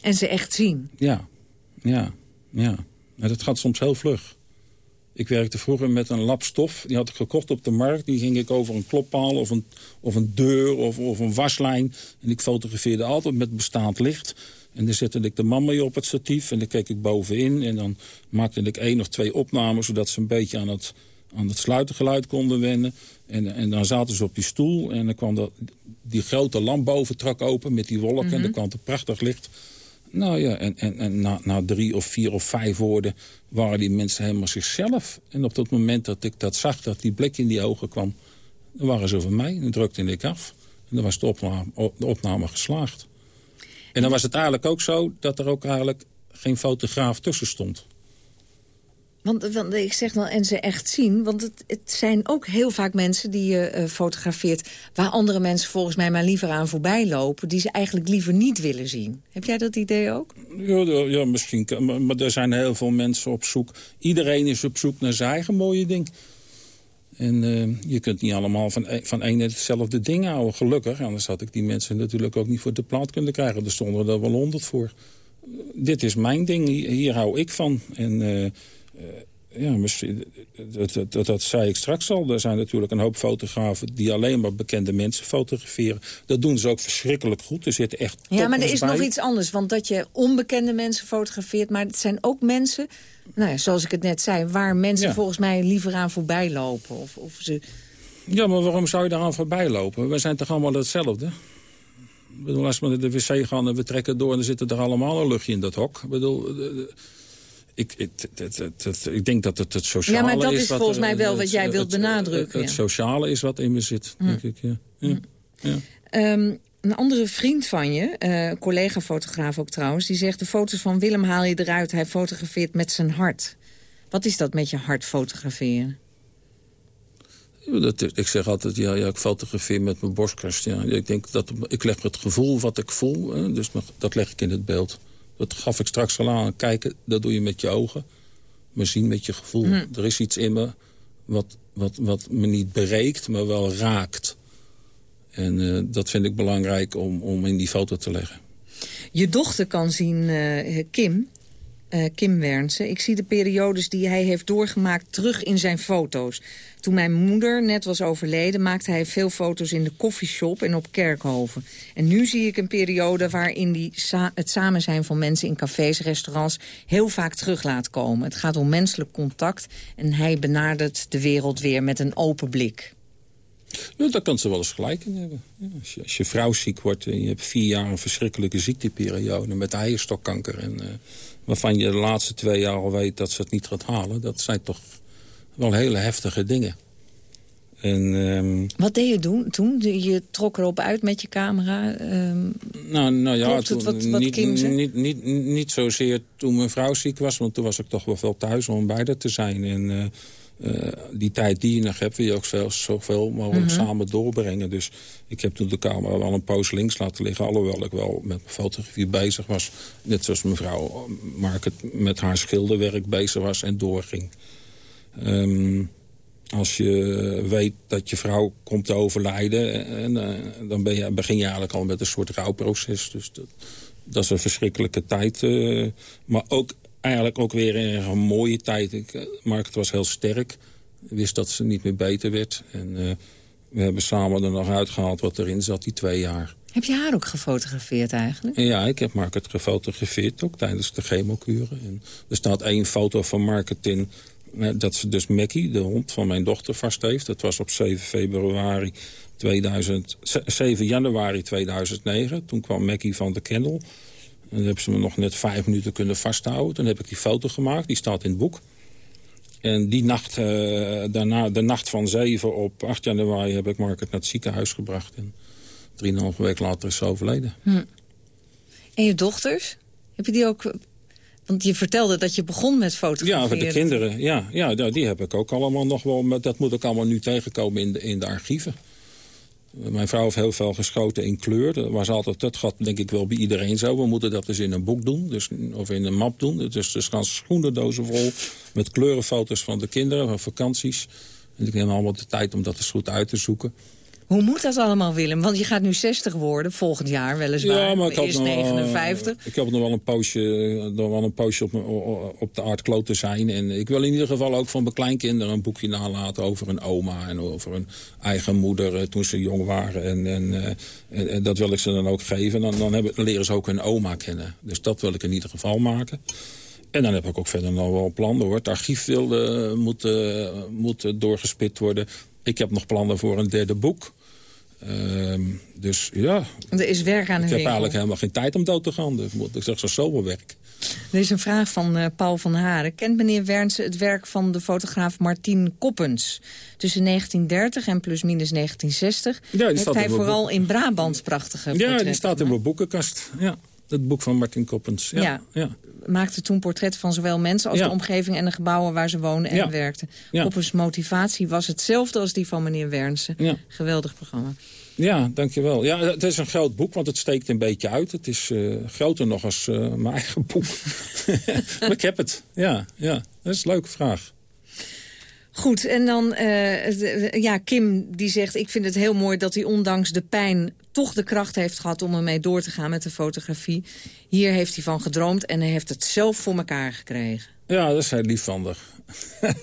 En ze echt zien?
Ja, ja, ja. En dat gaat soms heel vlug. Ik werkte vroeger met een lap stof. Die had ik gekocht op de markt. Die ging ik over een kloppaal of een, of een deur of, of een waslijn. En ik fotografeerde altijd met bestaand licht. En dan zette ik de man mee op het statief en dan keek ik bovenin. En dan maakte ik één of twee opnames, zodat ze een beetje aan het, aan het sluitengeluid konden wennen. En, en dan zaten ze op die stoel en dan kwam dat, die grote lamp boven trak open met die wolken. Mm -hmm. En dan kwam het prachtig licht. Nou ja, en, en, en na, na drie of vier of vijf woorden waren die mensen helemaal zichzelf. En op dat moment dat ik dat zag, dat die blik in die ogen kwam... dan waren ze van mij en dan drukte ik af. En dan was de opname, de opname geslaagd. En dan was het eigenlijk ook zo dat er ook eigenlijk geen fotograaf tussen stond.
Want, want ik zeg dan, en ze echt zien, want het, het zijn ook heel vaak mensen die je eh, fotografeert... waar andere mensen volgens mij maar liever aan voorbij lopen... die ze eigenlijk liever niet willen zien. Heb jij dat idee ook?
Ja, ja, misschien. Maar, maar er zijn heel veel mensen op zoek. Iedereen is op zoek naar zijn eigen mooie ding. En eh, je kunt niet allemaal van, e- van één en hetzelfde ding houden, gelukkig. Anders had ik die mensen natuurlijk ook niet voor de plaat kunnen krijgen. Er stonden er wel honderd voor. Dit is mijn ding, hier, hier hou ik van. En eh, eh, ja, misschien, dat, dat, dat, dat zei ik straks al. Er zijn natuurlijk een hoop fotografen die alleen maar bekende mensen fotograferen. Dat doen ze ook verschrikkelijk goed. Er zitten echt
Ja, maar er is
bij.
nog iets anders. Want dat je onbekende mensen fotografeert... maar het zijn ook mensen, nou ja, zoals ik het net zei... waar mensen
Ja.
volgens mij liever aan voorbij lopen. Of, of ze...
Ja, maar waarom zou je daaraan voorbij lopen? We zijn toch allemaal hetzelfde? Ik bedoel, als we naar de wc gaan en we trekken door... dan zit er allemaal een luchtje in dat hok. Ik bedoel, eh, eh, ik, ik, het- het- het- ik denk dat het het sociale
Ja, maar dat
is...
is volgens
er-
mij wel
het-
wat jij wilt
het-
benadrukken,
Het, sociale is wat in me zit, denk ik. Ja. Ja. Ja.
Ehm, een andere vriend van je, eh, collega-fotograaf ook trouwens... die zegt, de foto's van Willem haal je eruit. Hij fotografeert met zijn hart. Wat is dat met je hart fotograferen?
Dat, ik zeg altijd, ja, ja, ik fotografeer met mijn borstkast. Ja. Ik, denk dat, ik leg het gevoel wat ik voel, hè, dus dat leg ik in het beeld. Dat gaf ik straks al aan. Kijken, dat doe je met je ogen. Maar zien met je gevoel.
Hm.
Er is iets in me wat, wat, wat me niet bereikt, maar wel raakt. En eh, dat vind ik belangrijk om, om in die foto te leggen.
Je dochter kan zien, eh, Kim, eh, Kim Wernse. Ik zie de periodes die hij heeft doorgemaakt terug in zijn foto's. Toen mijn moeder net was overleden, maakte hij veel foto's in de koffieshop en op Kerkhoven. En nu zie ik een periode waarin sa- het samen zijn van mensen in cafés, restaurants heel vaak terug laat komen. Het gaat om menselijk contact en hij benadert de wereld weer met een open blik.
Ja, daar kan ze wel eens gelijk in hebben. Ja, als, je, als je vrouw ziek wordt en je hebt vier jaar een verschrikkelijke ziekteperiode... met eierstokkanker, en, eh, waarvan je de laatste twee jaar al weet dat ze het niet gaat halen... dat zijn toch wel hele heftige dingen. En, ehm,
Wat deed je doen, toen? Je trok erop uit met je camera? ehm,
nou, nou ja, toen-
wat- wat
niet, niet, niet, niet zozeer toen mijn vrouw ziek was... want toen was ik toch wel veel thuis om bij haar te zijn. En eh, eh, die tijd die je nog hebt, wil je ook veel, zoveel mogelijk
Mhm.
samen doorbrengen. Dus ik heb toen de camera wel een poos links laten liggen... alhoewel ik wel met mijn fotografie bezig was. Net zoals mevrouw Market met haar schilderwerk bezig was en doorging. Ehm, als je weet dat je vrouw komt te overlijden... En, eh, dan ben je, begin je eigenlijk al met een soort rouwproces. Dus dat, dat is een verschrikkelijke tijd. eh, maar ook eigenlijk ook weer een, een mooie tijd. Ik, eh, Mark was heel sterk. Wist dat ze niet meer beter werd. En eh, we hebben samen er nog uitgehaald wat erin zat, die twee jaar.
Heb je haar ook gefotografeerd eigenlijk?
En ja, ik heb Market gefotografeerd, ook tijdens de chemokuren. En er staat één foto van Market in... eh, dat ze dus Mackie, de hond van mijn dochter, vast heeft. Dat was op 7 februari 2000, ze- 7 januari 2009. Toen kwam Mackie van de kennel. En dan hebben ze me nog net vijf minuten kunnen vasthouden. Toen heb ik die foto gemaakt, die staat in het boek. En die nacht, eh, daarna, de nacht van 7 op 8 januari... heb ik Market naar het ziekenhuis gebracht. En drieënhalve week later is ze overleden.
Hm. En je dochters? Heb je die ook... Want je vertelde dat je begon met fotograferen.
Ja, voor de kinderen. Ja, ja, ja, die heb ik ook allemaal nog wel. Maar dat moet ik allemaal nu tegenkomen in de, in de archieven. Mijn vrouw heeft heel veel geschoten in kleur. Dat was altijd, dat gaat denk ik wel bij iedereen zo. We moeten dat dus in een boek doen, dus, of in een map doen. Dus er gaan schoenendozen vol met kleurenfoto's van de kinderen, van vakanties. En ik neem allemaal de tijd om dat eens goed uit te zoeken.
Hoe moet dat allemaal, Willem? Want je gaat nu 60 worden, volgend jaar weliswaar.
Ja, maar ik had nog, wel,
59.
Ik heb nog wel een poosje, nog wel een poosje op, op de aardkloot te zijn. En ik wil in ieder geval ook van mijn kleinkinderen een boekje nalaten over een oma en over een eigen moeder eh, toen ze jong waren. En, en, eh, en, en dat wil ik ze dan ook geven. Dan, dan hebben, leren ze ook hun oma kennen. Dus dat wil ik in ieder geval maken. En dan heb ik ook verder nog wel plannen hoor. Het archief wil, eh, moet, eh, moet eh, doorgespit worden. Ik heb nog plannen voor een derde boek. Ehm, dus ja,
Er is werk aan de
ik heb
winkel.
eigenlijk helemaal geen tijd om dood te gaan. Dus moet- ik zeg zo werk.
Er is een vraag van eh, Paul van Haren. Kent meneer Wernse het werk van de fotograaf Martien Koppens? Tussen 1930 en plusminus 1960
die
heeft
staat
hij vooral
boek.
in Brabant prachtige
Ja, die staat in mijn boekenkast. Ja, het boek van Martin Koppens. Ja,
Ja.
ja.
Maakte toen portretten van zowel mensen als
Ja.
de omgeving... en de gebouwen waar ze woonden en
Ja.
werkten.
Ja.
Poppen's motivatie was hetzelfde als die van meneer Wernsen. Geweldig programma.
Ja, dankjewel. Ja, het is een groot boek, want het steekt een beetje uit. Het is eh, groter nog als eh, mijn eigen boek. [LAUGHS] maar ik heb het. Ja, ja, dat is een leuke vraag.
Goed, en dan, eh, ja, Kim die zegt... ik vind het heel mooi dat hij ondanks de pijn toch de kracht heeft gehad... om ermee door te gaan met de fotografie. Hier heeft hij van gedroomd en hij heeft het zelf voor elkaar gekregen.
Ja, dat is heel lief van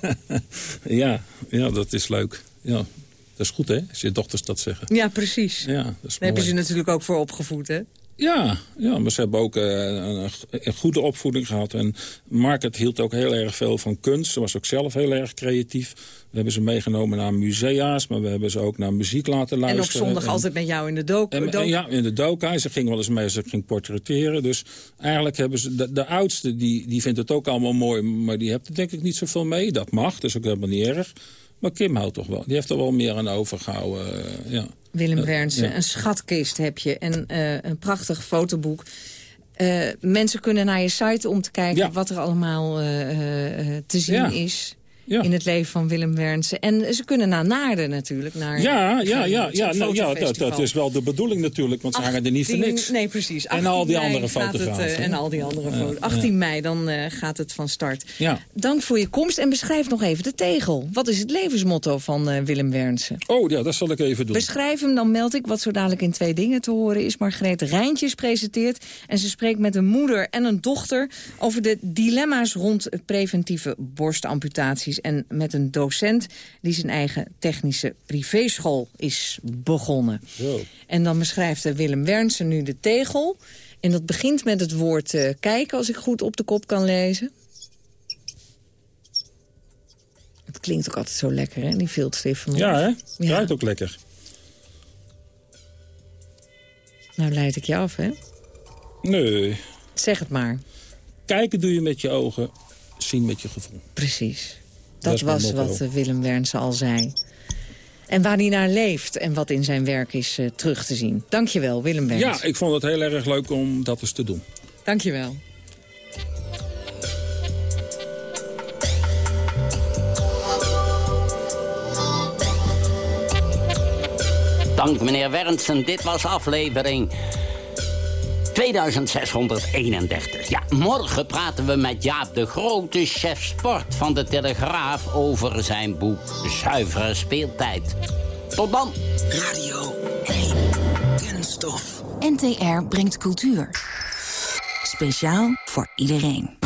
[LAUGHS] ja, ja, dat is leuk. Ja, dat is goed, hè, als je dochters dat zeggen.
Ja, precies.
Ja, dat is
Daar heb je
mooi.
ze natuurlijk ook voor opgevoed, hè?
Ja, ja, maar ze hebben ook eh, een, een goede opvoeding gehad. En Market hield ook heel erg veel van kunst. Ze was ook zelf heel erg creatief. We hebben ze meegenomen naar musea's, maar we hebben ze ook naar muziek laten
En op
luisteren.
zondag altijd met jou in de
en ja, in de doka. Ze ging wel eens mee ik ging portretteren. Dus eigenlijk hebben ze... De, de oudste, die, die vindt het ook allemaal mooi... maar die heeft er denk ik niet zoveel mee. Dat mag, dat is ook helemaal niet erg. Maar Kim houdt toch wel. Die heeft er wel meer aan overgehouden. eh, ja.
Willem Wernsen,
ja.
een schatkist heb je en eh, een prachtig fotoboek. Eh, mensen kunnen naar je site om te kijken wat er allemaal eh, te zien is...
Ja.
in het leven van Willem Wernsen. En ze kunnen naar Naarden natuurlijk. Naar
Ja, ja, ja, ja, nou, ja dat, dat is wel de bedoeling natuurlijk, want ze hangen er niet voor
18
niks.
Nee, precies.
En al die
18 mei
andere
het,
fotografen.
eh, en al die andere foto's.
ja.
18 mei, dan eh, gaat het van start.
Ja.
Dank voor je komst en beschrijf nog even de tegel. Wat is het levensmotto van eh, Willem Wernsen?
Oh ja, dat zal ik even doen.
Beschrijf hem, dan meld ik wat zo dadelijk in twee dingen te horen is. Margreet Rijntjes presenteert en ze spreekt met een moeder en een dochter... over de dilemma's rond preventieve borstamputaties... en met een docent die zijn eigen technische privéschool is begonnen. En dan beschrijft eh, Willem Wernsen nu de tegel. En dat begint met het woord eh, kijken, als ik goed op de kop kan lezen. Het klinkt ook altijd zo lekker, hè, die viltstift van
Ja, hè? Ruikt ook lekker.
Nou leid ik je af, hè?
Nee.
Zeg het maar.
Kijken doe je met je ogen, zien met je gevoel.
Precies.
Dat
was wat eh, Willem Wernsen al zei. En waar hij naar leeft en wat in zijn werk is eh, terug te zien. Dankjewel, Willem Wernsen.
Ja, ik vond het heel erg leuk om dat eens te doen.
Dankjewel.
Dank meneer Wernsen, dit was aflevering 2631. Ja, morgen praten we met Jaap de Grote, chef sport van de Telegraaf... over zijn boek Zuivere Speeltijd. Tot dan.
Radio 1. Kunststof.
NTR brengt cultuur. Speciaal voor iedereen.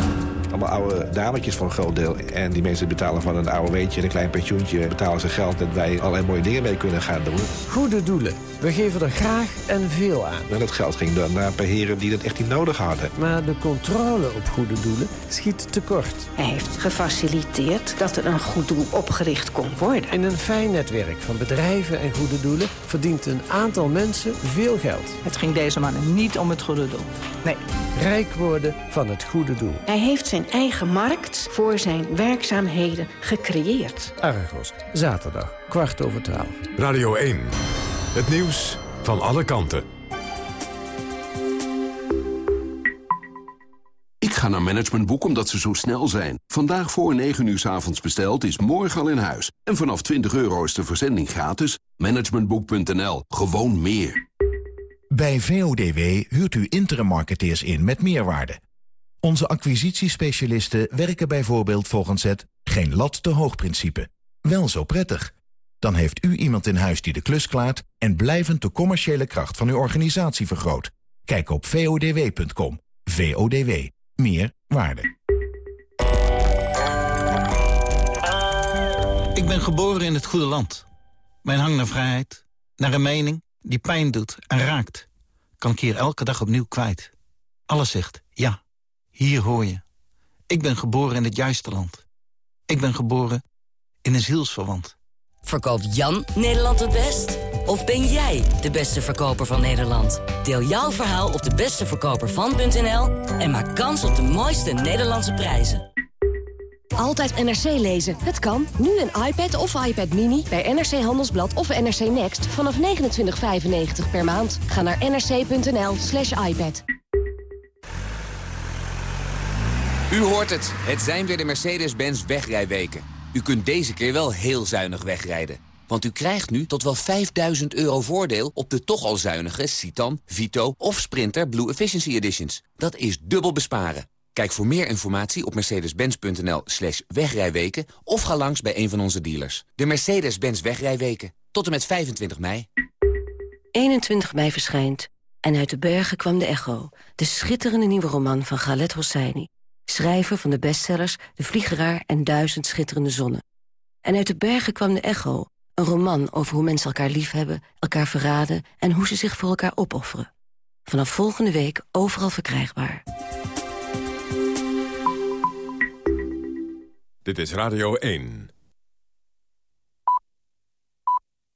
Allemaal oude dametjes voor een groot deel. En die mensen betalen van een oude weetje en een klein pensioentje... betalen ze geld dat wij allerlei mooie dingen mee kunnen gaan doen.
Goede doelen. We geven er graag en veel aan.
En dat geld ging dan naar een paar heren die dat echt niet nodig hadden.
Maar de controle op goede doelen schiet tekort.
Hij heeft gefaciliteerd dat er een goed doel opgericht kon worden.
In een fijn netwerk van bedrijven en goede doelen verdient een aantal mensen veel geld.
Het ging deze mannen niet om het goede doel. Nee.
Rijk worden van het goede doel.
Hij heeft zijn eigen markt voor zijn werkzaamheden gecreëerd.
Argos, zaterdag, kwart over twaalf.
Radio 1. Het nieuws van alle kanten.
Ik ga naar Managementboek omdat ze zo snel zijn. Vandaag voor 9 uur 's avonds besteld is morgen al in huis. En vanaf 20 euro is de verzending gratis. Managementboek.nl. Gewoon meer.
Bij VODW huurt u interim marketeers in met meerwaarde. Onze acquisitiespecialisten werken bijvoorbeeld volgens het geen lat te hoog principe. Wel zo prettig. Dan heeft u iemand in huis die de klus klaart en blijvend de commerciële kracht van uw organisatie vergroot. Kijk op vodw.com. VODW. Meer waarde.
Ik ben geboren in het goede land. Mijn hang naar vrijheid, naar een mening die pijn doet en raakt... kan ik hier elke dag opnieuw kwijt. Alles zegt, ja, hier hoor je. Ik ben geboren in het juiste land. Ik ben geboren in een zielsverwant.
Verkoopt Jan Nederland het best? Of ben jij de beste verkoper van Nederland? Deel jouw verhaal op de besteverkopervan.nl en maak kans op de mooiste Nederlandse prijzen.
Altijd NRC lezen. Het kan. Nu een iPad of iPad Mini bij NRC Handelsblad of NRC Next vanaf 29,95 per maand. Ga naar nrc.nl slash iPad.
U hoort het. Het zijn weer de Mercedes-Benz wegrijweken. U kunt deze keer wel heel zuinig wegrijden. Want u krijgt nu tot wel 5000 euro voordeel op de toch al zuinige Citan, Vito of Sprinter Blue Efficiency Editions. Dat is dubbel besparen. Kijk voor meer informatie op mercedes-benz.nl slash wegrijweken... of ga langs bij een van onze dealers. De Mercedes-Benz wegrijweken. Tot en met 25 mei.
21 mei verschijnt En uit de bergen kwam de echo. De schitterende nieuwe roman van Galet Hosseini. Schrijver van de bestsellers De Vliegeraar en Duizend Schitterende Zonnen. En uit de bergen kwam de echo. Een roman over hoe mensen elkaar liefhebben, elkaar verraden... en hoe ze zich voor elkaar opofferen. Vanaf volgende week overal verkrijgbaar.
Dit is Radio 1.